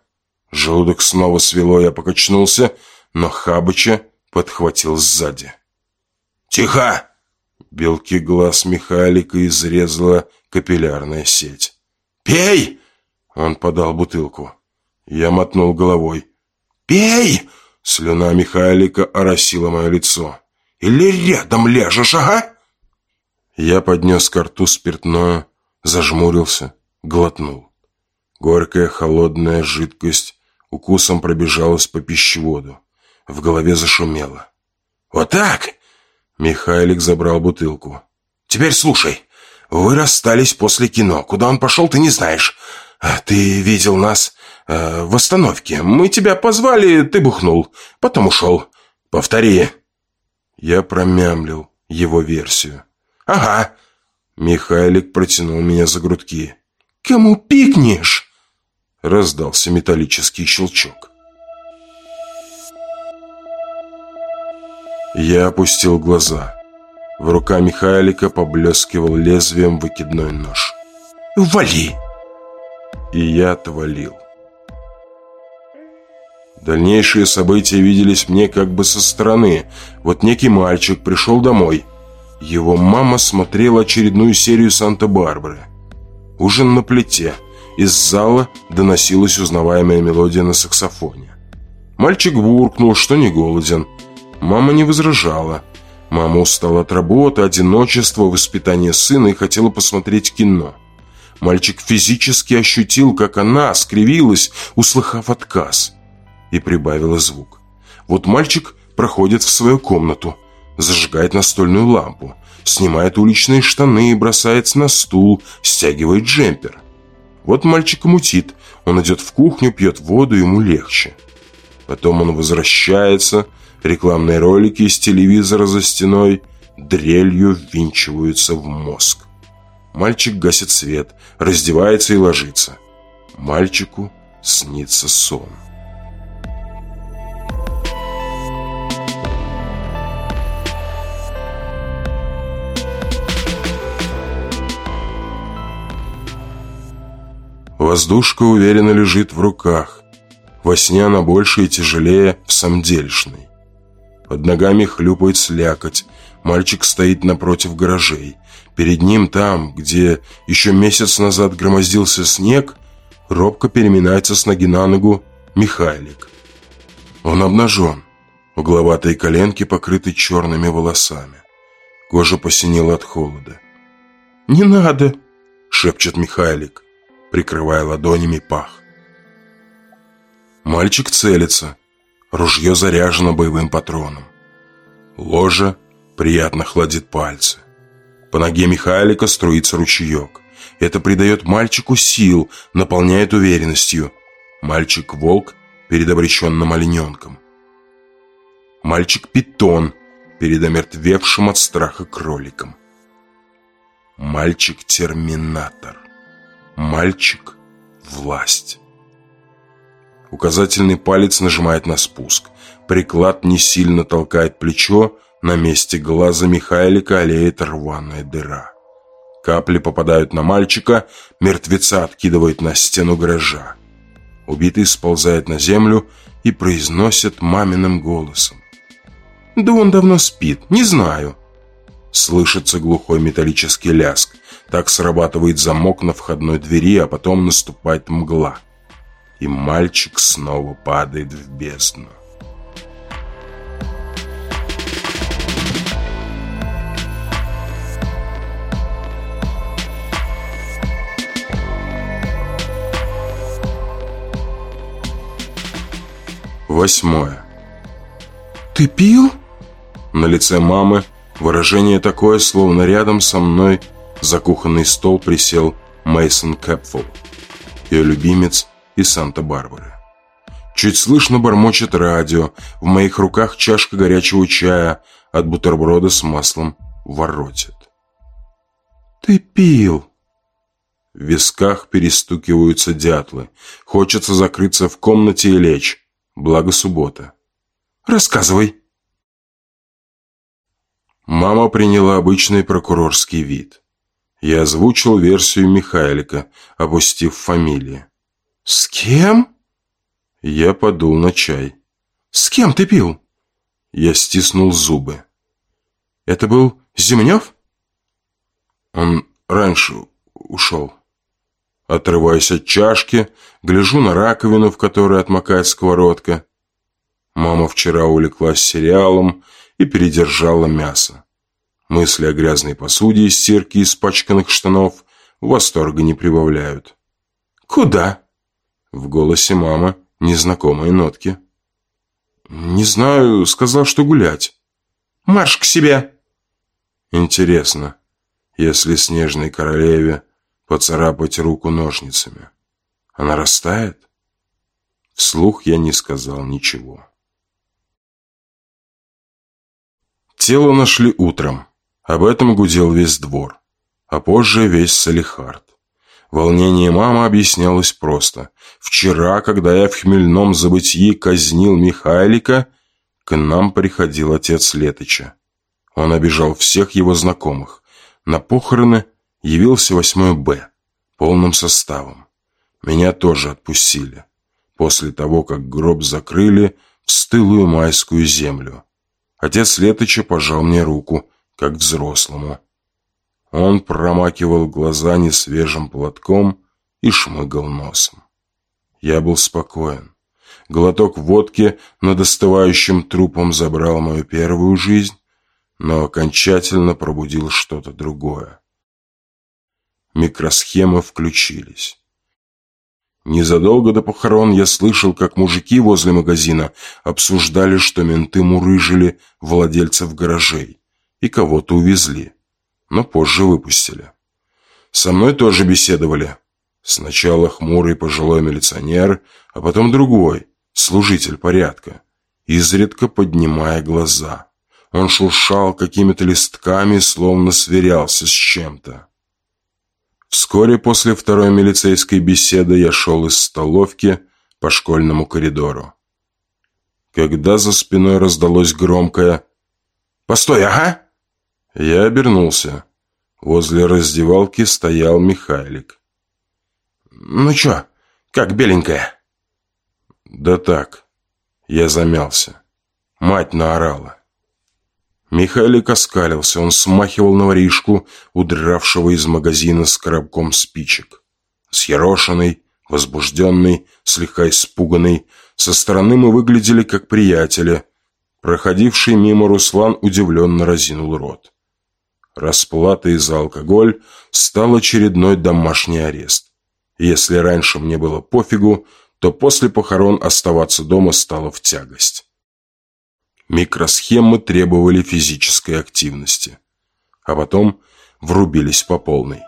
Желудок снова свело, я покачнулся, но Хабыча подхватил сзади. «Тихо!» Белки глаз Михайлика изрезала капиллярная сеть. «Пей!» Он подал бутылку. Я мотнул головой. «Пей!» Слюна Михайлика оросила мое лицо. «Или рядом ляжешь, ага?» Я поднес к рту спиртное, зажмурился, глотнул. Горькая холодная жидкость укусом пробежалась по пищеводу. В голове зашумело. «Вот так!» Михайлик забрал бутылку. «Теперь слушай. Вы расстались после кино. Куда он пошел, ты не знаешь. Ты видел нас э, в остановке. Мы тебя позвали, ты бухнул. Потом ушел. Повтори». Я промямлил его версию. «Ага». Михайлик протянул меня за грудки. «Кому пикнешь?» Раздался металлический щелчок. Я опустил глаза. В рука Михайлика поблескивал лезвием выкидной нож. «Вали!» И я отвалил. Дальнейшие события виделись мне как бы со стороны. Вот некий мальчик пришел домой. Его мама смотрела очередную серию «Санта-Барбары». Ужин на плите. Из зала доносилась узнаваемая мелодия на саксофоне. Мальчик буркнул, что не голоден. Мама не возражала. Мама устала от работы, одиночества, воспитания сына и хотела посмотреть кино. Мальчик физически ощутил, как она скривилась, услыхав отказ и прибавила звук. Вот мальчик проходит в свою комнату, зажигает настольную лампу, снимает уличные штаны и бросается на стул, стягивает джемпер. Вот мальчик мутит, он идет в кухню, пьет воду, ему легче. Потом он возвращается, рекламные ролики из телевизора за стеной дрелью ввинчиваются в мозг. Мальчик гасит свет, раздевается и ложится. Мальчику снится сон. Воздушка уверенно лежит в руках. Во сне она больше и тяжелее в самдельшной. Под ногами хлюпает слякоть. Мальчик стоит напротив гаражей. Перед ним там, где еще месяц назад громоздился снег, робко переминается с ноги на ногу Михайлик. Он обнажен. Угловатые коленки покрыты черными волосами. Кожа посинела от холода. «Не надо!» — шепчет Михайлик прикрывая ладонями пах. Мальчик целится. Ружье заряжено боевым патроном. Ложа приятно хладит пальцы. По ноге Михайлика струится ручеек. Это придает мальчику сил, наполняет уверенностью. Мальчик-волк перед обреченным олененком. Мальчик-питон перед омертвевшим от страха кроликом. Мальчик-терминатор. Мальчик-власть. Указательный палец нажимает на спуск. Приклад не сильно толкает плечо, на месте глаза Михайлика олеет рваная дыра. Капли попадают на мальчика, мертвеца откидывает на стену гаража. Убитый сползает на землю и произносит маминым голосом. «Да он давно спит, не знаю». Слышится глухой металлический ляск. Так срабатывает замок на входной двери, а потом наступает мгла. И мальчик снова падает в бездну. Восьмое. «Ты пил?» На лице мамы выражение такое, словно рядом со мной за кухонный стол присел Мейсон Кэпфул, ее любимец из Санта-Барбары. Чуть слышно бормочет радио, в моих руках чашка горячего чая от бутерброда с маслом воротит. «Ты пил!» В висках перестукиваются дятлы. Хочется закрыться в комнате и лечь. Благо суббота. Рассказывай. Мама приняла обычный прокурорский вид. Я озвучил версию Михайлика, опустив фамилии. «С кем?» Я подул на чай. «С кем ты пил?» Я стиснул зубы. «Это был Земнев?» Он раньше ушел. Отрываюсь от чашки, гляжу на раковину, в которой отмокает сковородка. Мама вчера увлеклась сериалом и передержала мясо. Мысли о грязной посуде из стирки испачканных штанов восторга не прибавляют. «Куда?» В голосе мамы незнакомые нотки. «Не знаю, сказал, что гулять». «Марш к себе!» «Интересно, если снежной королеве поцарапать руку ножницами. Она растает? Вслух я не сказал ничего. Тело нашли утром. Об этом гудел весь двор. А позже весь Салихард. Волнение мамы объяснялось просто. Вчера, когда я в хмельном забытии казнил Михайлика, к нам приходил отец Летыча. Он обижал всех его знакомых. На похороны явился восьмой Б полным составом. Меня тоже отпустили. После того, как гроб закрыли в стылую майскую землю. Отец Летыча пожал мне руку, как взрослому. Он промакивал глаза несвежим платком и шмыгал носом. Я был спокоен. Глоток водки над остывающим трупом забрал мою первую жизнь, но окончательно пробудил что-то другое микросхемы включились. Незадолго до похорон я слышал, как мужики возле магазина обсуждали, что менты мурыжили владельцев гаражей и кого-то увезли, но позже выпустили. Со мной тоже беседовали. Сначала хмурый пожилой милиционер, а потом другой, служитель порядка, изредка поднимая глаза. Он шуршал какими-то листками, словно сверялся с чем-то. Вскоре после второй милицейской беседы я шел из столовки по школьному коридору. Когда за спиной раздалось громкое «Постой, ага!» Я обернулся. Возле раздевалки стоял Михайлик. «Ну чё, как беленькая?» «Да так». Я замялся. Мать наорала. Михайлик оскалился, он смахивал на воришку, удравшего из магазина с коробком спичек. Съерошенный, возбужденный, слегка испуганный, со стороны мы выглядели как приятели. Проходивший мимо Руслан удивленно разинул рот. Расплата за алкоголь стал очередной домашний арест. Если раньше мне было пофигу, то после похорон оставаться дома стало в тягость. Микросхемы требовали физической активности, а потом врубились по полной.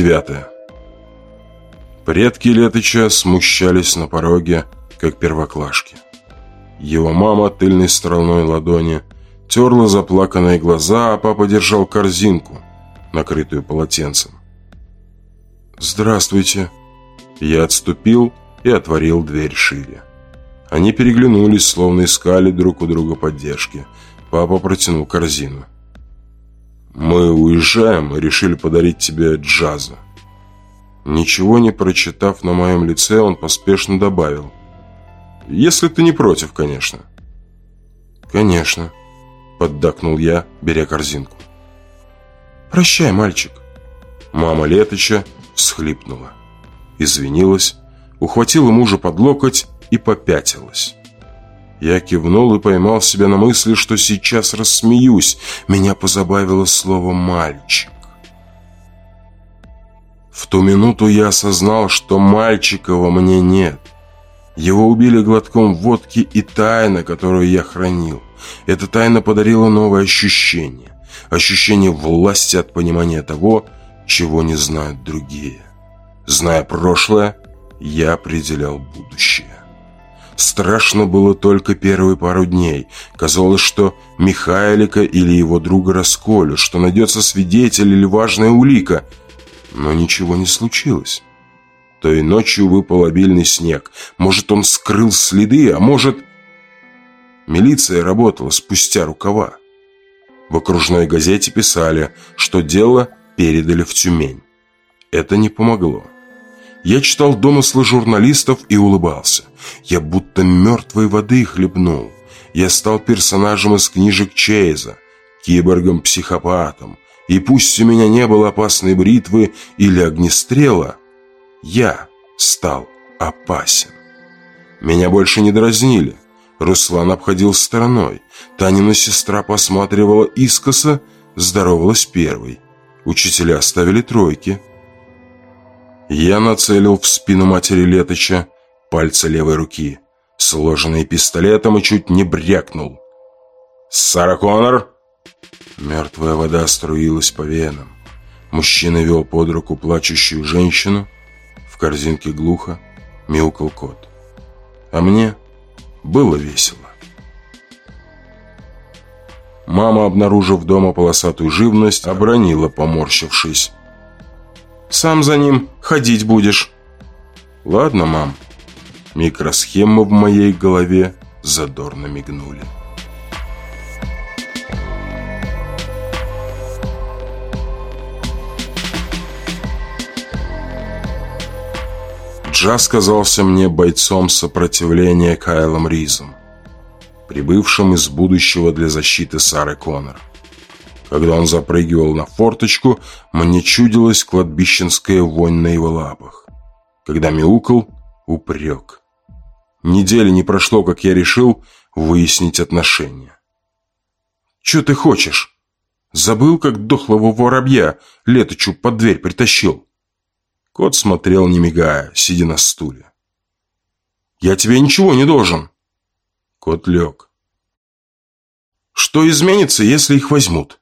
Девятое. Предки Летыча смущались на пороге, как первоклашки. Его мама тыльной стороной ладони терла заплаканные глаза, а папа держал корзинку, накрытую полотенцем. «Здравствуйте!» Я отступил и отворил дверь шире. Они переглянулись, словно искали друг у друга поддержки. Папа протянул корзину. Мы уезжаем и решили подарить тебе джаза. Ничего не прочитав на моем лице, он поспешно добавил. Если ты не против, конечно. Конечно, поддакнул я, беря корзинку. Прощай, мальчик. Мама Летыча всхлипнула, извинилась, ухватила мужа под локоть и попятилась. Я кивнул и поймал себя на мысли, что сейчас рассмеюсь. Меня позабавило слово «мальчик». В ту минуту я осознал, что мальчика во мне нет. Его убили глотком водки и тайна, которую я хранил. Эта тайна подарила новое ощущение. Ощущение власти от понимания того, чего не знают другие. Зная прошлое, я определял будущее. Страшно было только первые пару дней. Казалось, что Михайлика или его друга расколют, что найдется свидетель или важная улика. Но ничего не случилось. Той ночью выпал обильный снег. Может, он скрыл следы, а может... Милиция работала спустя рукава. В окружной газете писали, что дело передали в Тюмень. Это не помогло. Я читал домыслы журналистов и улыбался. Я будто мертвой воды хлебнул. Я стал персонажем из книжек Чейза, киборгом-психопатом. И пусть у меня не было опасной бритвы или огнестрела, я стал опасен. Меня больше не дразнили. Руслан обходил стороной. Танина сестра посматривала искоса, здоровалась первой. Учителя оставили тройки. Я нацелил в спину матери Леточа пальцы левой руки, сложенные пистолетом, и чуть не брякнул. «Сара Коннор!» Мертвая вода струилась по венам. Мужчина вел под руку плачущую женщину. В корзинке глухо мяукал кот. А мне было весело. Мама, обнаружив дома полосатую живность, обронила, поморщившись. Сам за ним ходить будешь. Ладно, мам. Микросхемы в моей голове задорно мигнули. Джаз казался мне бойцом сопротивления Кайлом Ризом, прибывшим из будущего для защиты Сары Коннор. Когда он запрыгивал на форточку, мне чудилась кладбищенская вонь на его лапах. Когда мяукал, упрек. Недели не прошло, как я решил выяснить отношения. «Че ты хочешь? Забыл, как дохлого воробья леточу под дверь притащил?» Кот смотрел, не мигая, сидя на стуле. «Я тебе ничего не должен!» Кот лег. «Что изменится, если их возьмут?»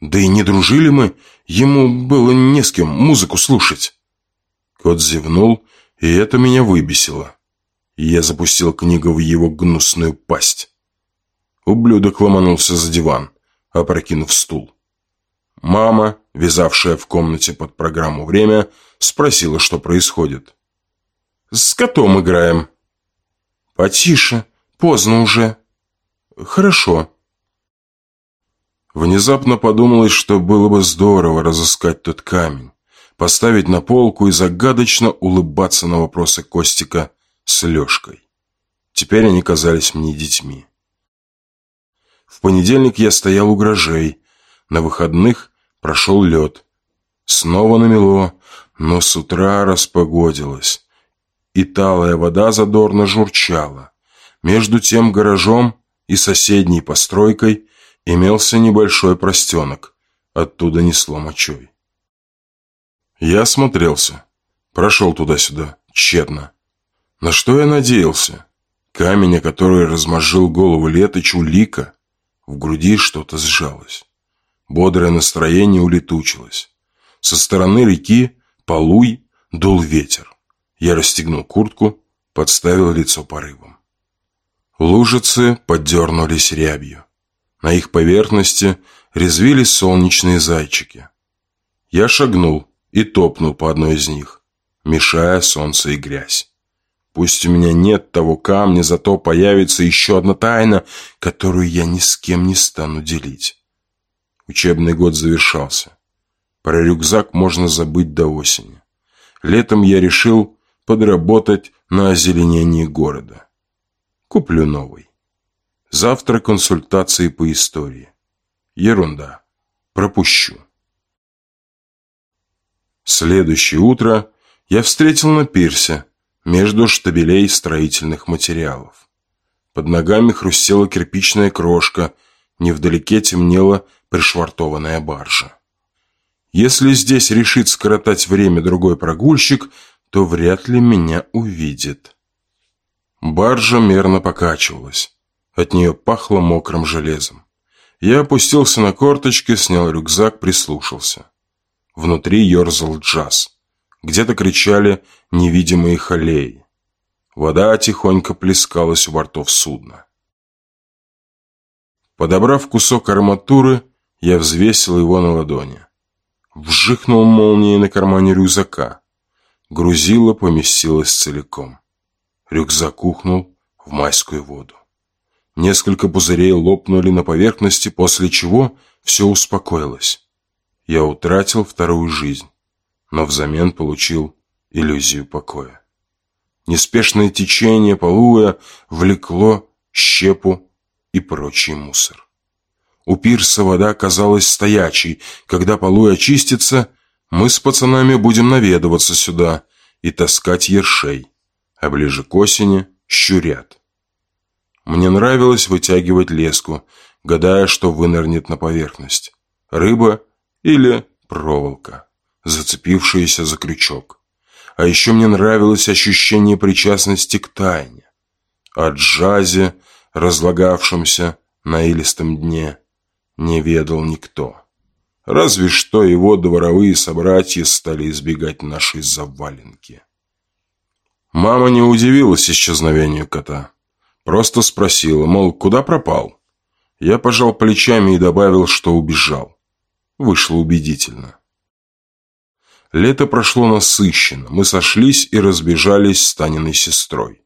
Да и не дружили мы, ему было не с кем музыку слушать. Кот зевнул, и это меня выбесило. Я запустил книгу в его гнусную пасть. Ублюдок ломанулся за диван, опрокинув стул. Мама, вязавшая в комнате под программу «Время», спросила, что происходит. «С котом играем». «Потише, поздно уже». «Хорошо». Внезапно подумалось, что было бы здорово разыскать тот камень, поставить на полку и загадочно улыбаться на вопросы Костика с Лешкой. Теперь они казались мне детьми. В понедельник я стоял у гаражей, на выходных прошел лед. Снова намело, но с утра распогодилось, и талая вода задорно журчала. Между тем гаражом и соседней постройкой имелся небольшой простенок. Оттуда несло мочой. Я осмотрелся. Прошел туда-сюда, тщетно. На что я надеялся? Камень, о который размозжил голову Летыч, улика. В груди что-то сжалось. Бодрое настроение улетучилось. Со стороны реки, полуй, дул ветер. Я расстегнул куртку, подставил лицо порывом. Лужицы поддернулись рябью. На их поверхности резвились солнечные зайчики. Я шагнул и топнул по одной из них, мешая солнце и грязь. Пусть у меня нет того камня, зато появится еще одна тайна, которую я ни с кем не стану делить. Учебный год завершался. Про рюкзак можно забыть до осени. Летом я решил подработать на озеленении города. Куплю новый. Завтра консультации по истории. Ерунда. Пропущу. Следующее утро я встретил на пирсе между штабелей строительных материалов. Под ногами хрустела кирпичная крошка, невдалеке темнела пришвартованная баржа. Если здесь решит скоротать время другой прогульщик, то вряд ли меня увидит. Баржа мерно покачивалась. От нее пахло мокрым железом. Я опустился на корточки, снял рюкзак, прислушался. Внутри ерзал джаз. Где-то кричали невидимые холеи. Вода тихонько плескалась у бортов судна. Подобрав кусок арматуры, я взвесил его на ладони. Вжихнул молнией на кармане рюкзака. Грузило поместилось целиком. Рюкзак ухнул в майскую воду. Несколько пузырей лопнули на поверхности, после чего все успокоилось. Я утратил вторую жизнь но взамен получил иллюзию покоя. Неспешное течение полуя влекло щепу и прочий мусор. У пирса вода казалась стоячей. Когда полуй очистится, мы с пацанами будем наведываться сюда и таскать ершей, а ближе к осени – щурят. Мне нравилось вытягивать леску, гадая, что вынырнет на поверхность. Рыба или проволока зацепившаяся за крючок. А еще мне нравилось ощущение причастности к тайне. О джазе, разлагавшемся на илистом дне, не ведал никто. Разве что его дворовые собратья стали избегать нашей заваленки. Мама не удивилась исчезновению кота. Просто спросила, мол, куда пропал? Я пожал плечами и добавил, что убежал. Вышло убедительно. Лето прошло насыщенно. Мы сошлись и разбежались с Таниной сестрой.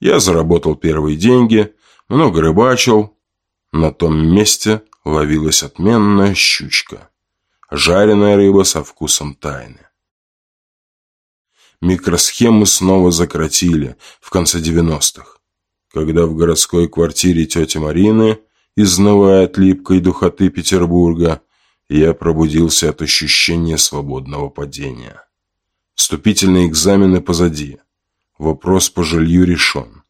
Я заработал первые деньги, много рыбачил. На том месте ловилась отменная щучка. Жареная рыба со вкусом тайны. Микросхемы снова закратили в конце 90-х, когда в городской квартире тети Марины, изнывая от липкой духоты Петербурга, я пробудился от ощущения свободного падения. Вступительные экзамены позади. Вопрос по жилью решен.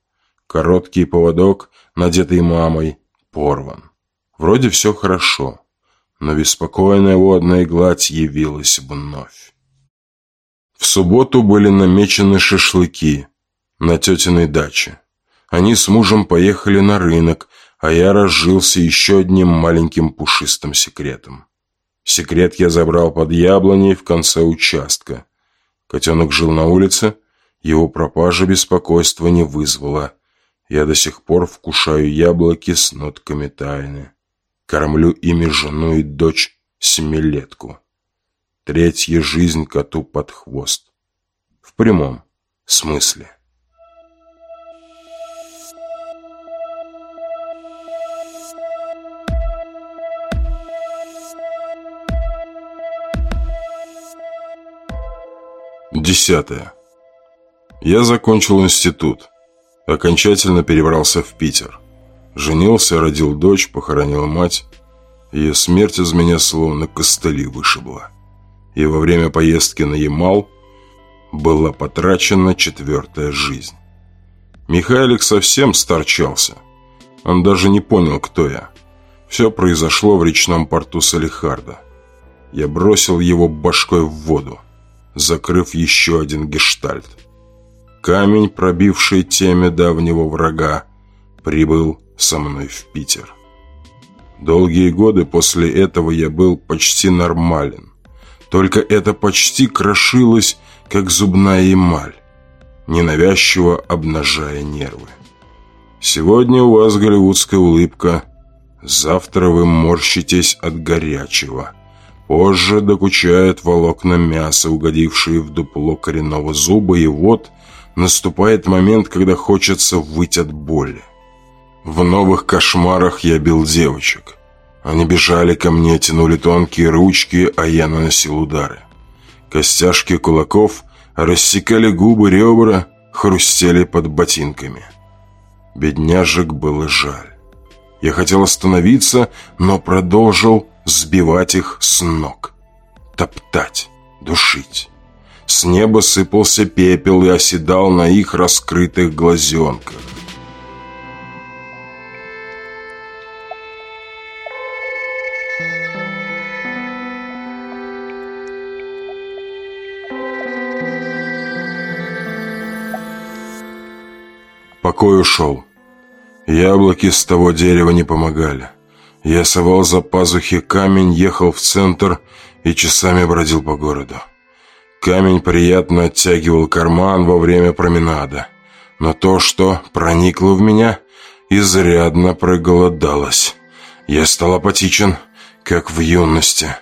Короткий поводок, надетый мамой, порван. Вроде все хорошо, но беспокойная водная гладь явилась вновь. В субботу были намечены шашлыки на тетиной даче. Они с мужем поехали на рынок, а я разжился еще одним маленьким пушистым секретом. Секрет я забрал под яблоней в конце участка. Котенок жил на улице, его пропажа беспокойства не вызвала. Я до сих пор вкушаю яблоки с нотками тайны. Кормлю ими жену и дочь семилетку. Третья жизнь коту под хвост. В прямом смысле. Десятое. Я закончил институт. Окончательно перебрался в Питер. Женился, родил дочь, похоронил мать. Ее смерть из меня словно костыли вышибла. И во время поездки на Ямал была потрачена четвертая жизнь. Михайлик совсем старчался. Он даже не понял, кто я. Все произошло в речном порту Салихарда. Я бросил его башкой в воду, закрыв еще один гештальт. Камень, пробивший теме давнего врага, прибыл со мной в Питер. Долгие годы после этого я был почти нормален. Только это почти крошилось, как зубная эмаль, ненавязчиво обнажая нервы. Сегодня у вас голливудская улыбка, завтра вы морщитесь от горячего. Позже докучают волокна мяса, угодившие в дупло коренного зуба, и вот наступает момент, когда хочется выйти от боли. В новых кошмарах я бил девочек. Они бежали ко мне, тянули тонкие ручки, а я наносил удары. Костяшки кулаков рассекали губы ребра, хрустели под ботинками. Бедняжек было жаль. Я хотел остановиться, но продолжил сбивать их с ног. Топтать, душить. С неба сыпался пепел и оседал на их раскрытых глазенках. Покой ушел. Яблоки с того дерева не помогали. Я совал за пазухи камень, ехал в центр и часами бродил по городу. Камень приятно оттягивал карман во время променада. Но то, что проникло в меня, изрядно проголодалось. Я стал апатичен, как в юности.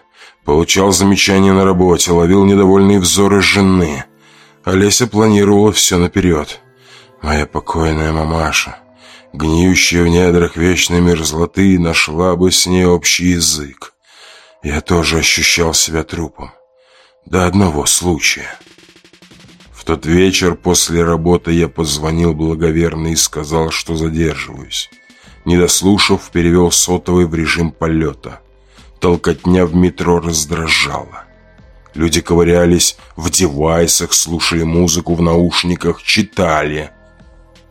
Получал замечания на работе, ловил недовольные взоры жены. Олеся планировала все наперед. Моя покойная мамаша, гниющая в недрах вечной мерзлоты, нашла бы с ней общий язык. Я тоже ощущал себя трупом. До одного случая. В тот вечер после работы я позвонил благоверно и сказал, что задерживаюсь. Не дослушав, перевел сотовый в режим полета. Толкотня в метро раздражала. Люди ковырялись в девайсах, слушали музыку в наушниках, читали –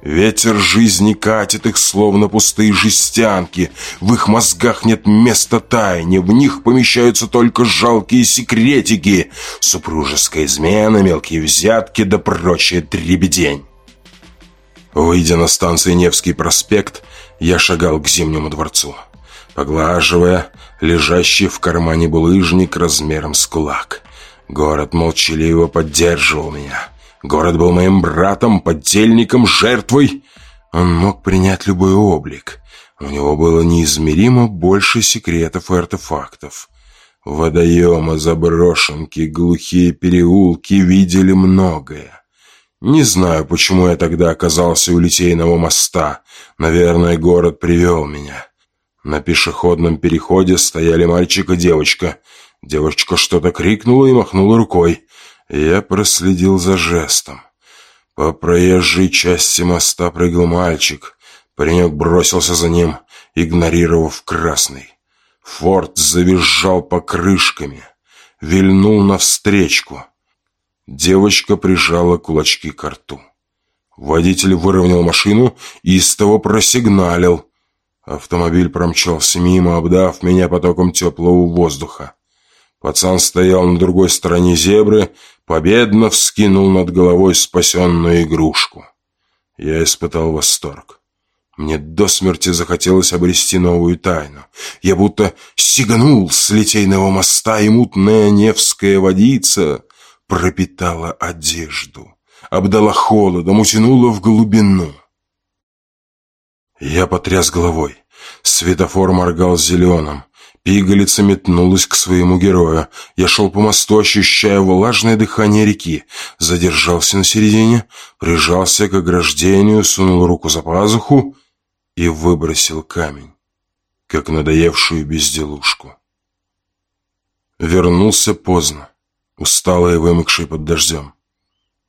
Ветер жизни катит их, словно пустые жестянки. В их мозгах нет места тайне, в них помещаются только жалкие секретики, супружеская измена, мелкие взятки да прочая дребедень. Выйдя на станции Невский проспект, я шагал к Зимнему дворцу, поглаживая лежащий в кармане булыжник размером с кулак. Город молчаливо поддерживал меня. Город был моим братом, поддельником, жертвой. Он мог принять любой облик. У него было неизмеримо больше секретов и артефактов. Водоемы, заброшенки, глухие переулки видели многое. Не знаю, почему я тогда оказался у Литейного моста. Наверное, город привел меня. На пешеходном переходе стояли мальчик и девочка. Девочка что-то крикнула и махнула рукой. Я проследил за жестом. По проезжей части моста прыгал мальчик. Паренек бросился за ним, игнорировав красный. Форд завизжал покрышками, вильнул навстречку. Девочка прижала кулачки к рту. Водитель выровнял машину и истово просигналил. Автомобиль промчался мимо, обдав меня потоком теплого воздуха. Пацан стоял на другой стороне зебры, победно вскинул над головой спасенную игрушку. Я испытал восторг. Мне до смерти захотелось обрести новую тайну. Я будто сиганул с литейного моста, и мутная невская водица пропитала одежду, обдала холодом, утянула в глубину. Я потряс головой. Светофор моргал зеленым. Пигалица метнулась к своему герою. Я шел по мосту, ощущая влажное дыхание реки. Задержался на середине, прижался к ограждению, сунул руку за пазуху и выбросил камень, как надоевшую безделушку. Вернулся поздно, усталый и вымокший под дождем.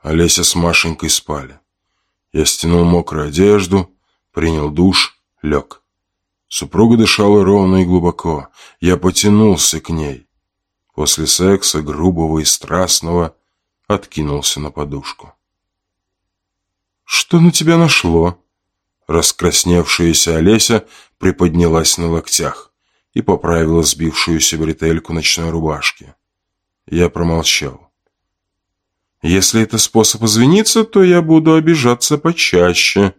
Олеся с Машенькой спали. Я стянул мокрую одежду, принял душ, лег. Супруга дышала ровно и глубоко. Я потянулся к ней. После секса, грубого и страстного, откинулся на подушку. «Что на тебя нашло?» Раскрасневшаяся Олеся приподнялась на локтях и поправила сбившуюся бретельку ночной рубашки. Я промолчал. «Если это способ извиниться, то я буду обижаться почаще».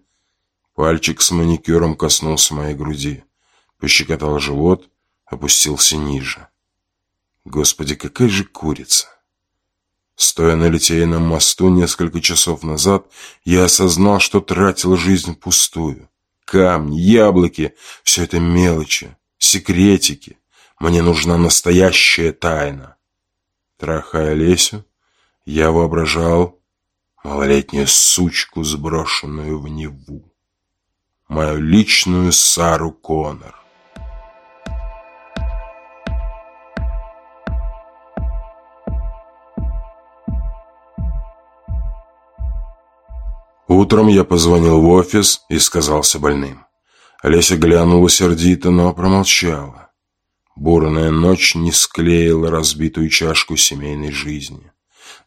Пальчик с маникюром коснулся моей груди, пощекотал живот, опустился ниже. Господи, какая же курица! Стоя на Литейном мосту несколько часов назад, я осознал, что тратил жизнь пустую. Камни, яблоки — все это мелочи, секретики. Мне нужна настоящая тайна. Трахая Лесю, я воображал малолетнюю сучку, сброшенную в Неву. Мою личную Сару Коннор. Утром я позвонил в офис и сказался больным. Олеся глянула сердито, но промолчала. Бурная ночь не склеила разбитую чашку семейной жизни.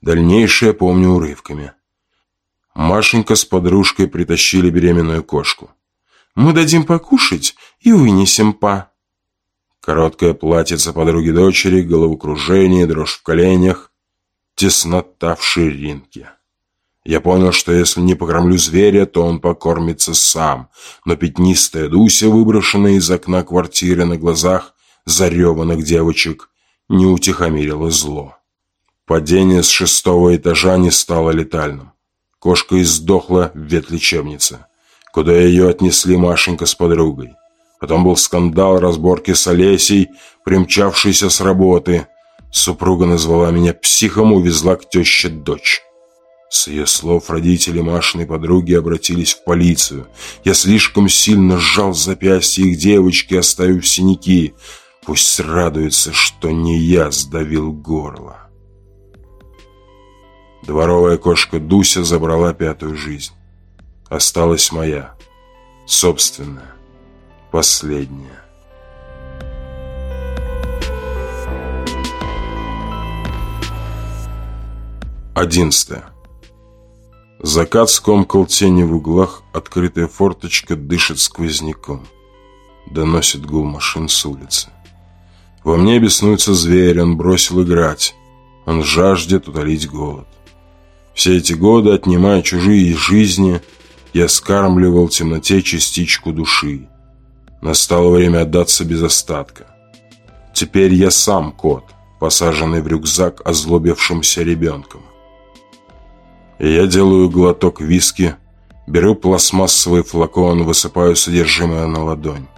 Дальнейшее помню урывками. Машенька с подружкой притащили беременную кошку. «Мы дадим покушать и вынесем па». Короткое платьице подруги дочери, головокружение, дрожь в коленях, теснота в ширинке. Я понял, что если не покормлю зверя, то он покормится сам. Но пятнистая Дуся, выброшенная из окна квартиры на глазах зареванных девочек, не утихомирила зло. Падение с шестого этажа не стало летальным. Кошка издохла в ветлечебнице, куда ее отнесли Машенька с подругой. Потом был скандал разборки с Олесей, примчавшейся с работы. Супруга назвала меня психом, увезла к теще дочь. С ее слов родители Машиной подруги обратились в полицию. Я слишком сильно сжал запястье их девочки, оставив синяки. Пусть радуется, что не я сдавил горло. Дворовая кошка Дуся забрала пятую жизнь. Осталась моя, собственная, последняя. Одиннадцатое. Закат скомкал тени в углах, открытая форточка дышит сквозняком. Доносит гул машин с улицы. Во мне беснуется зверь, он бросил играть. Он жаждет утолить голод. Все эти годы, отнимая чужие жизни, я скармливал темноте частичку души. Настало время отдаться без остатка. Теперь я сам кот, посаженный в рюкзак озлобившимся ребенком. Я делаю глоток виски, беру пластмассовый флакон, высыпаю содержимое на ладонь.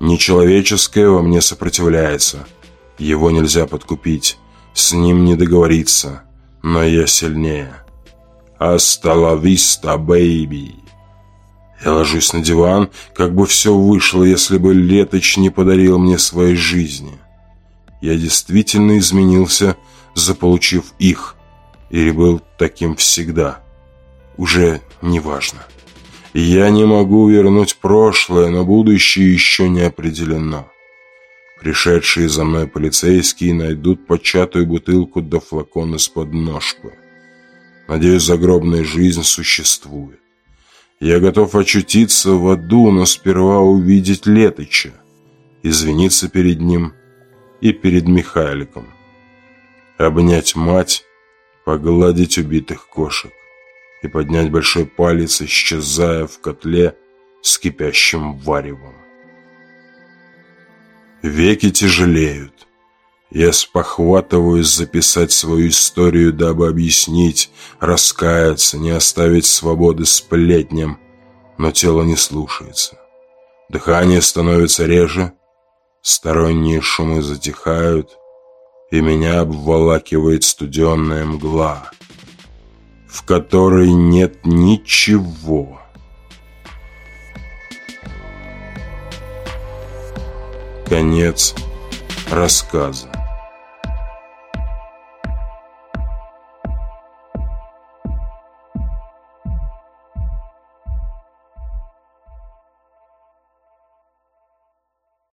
Нечеловеческое во мне сопротивляется. Его нельзя подкупить, с ним не договориться, но я сильнее. «Hasta la vista, baby!» Я ложусь на диван, как бы все вышло, если бы Леточ не подарил мне своей жизни. Я действительно изменился, заполучив их – или был таким всегда. Уже не важно. Я не могу вернуть прошлое, но будущее еще не определено. Пришедшие за мной полицейские найдут початую бутылку до флакона с подножку. Надеюсь, загробная жизнь существует. Я готов очутиться в аду, но сперва увидеть Летыча, извиниться перед ним и перед Михайликом, обнять мать погладить убитых кошек и поднять большой палец, исчезая в котле с кипящим варевом. Веки тяжелеют. Я спохватываюсь записать свою историю, дабы объяснить, раскаяться, не оставить свободы сплетням, но тело не слушается. Дыхание становится реже, сторонние шумы затихают, и меня обволакивает студенная мгла, в которой нет ничего. Конец рассказа.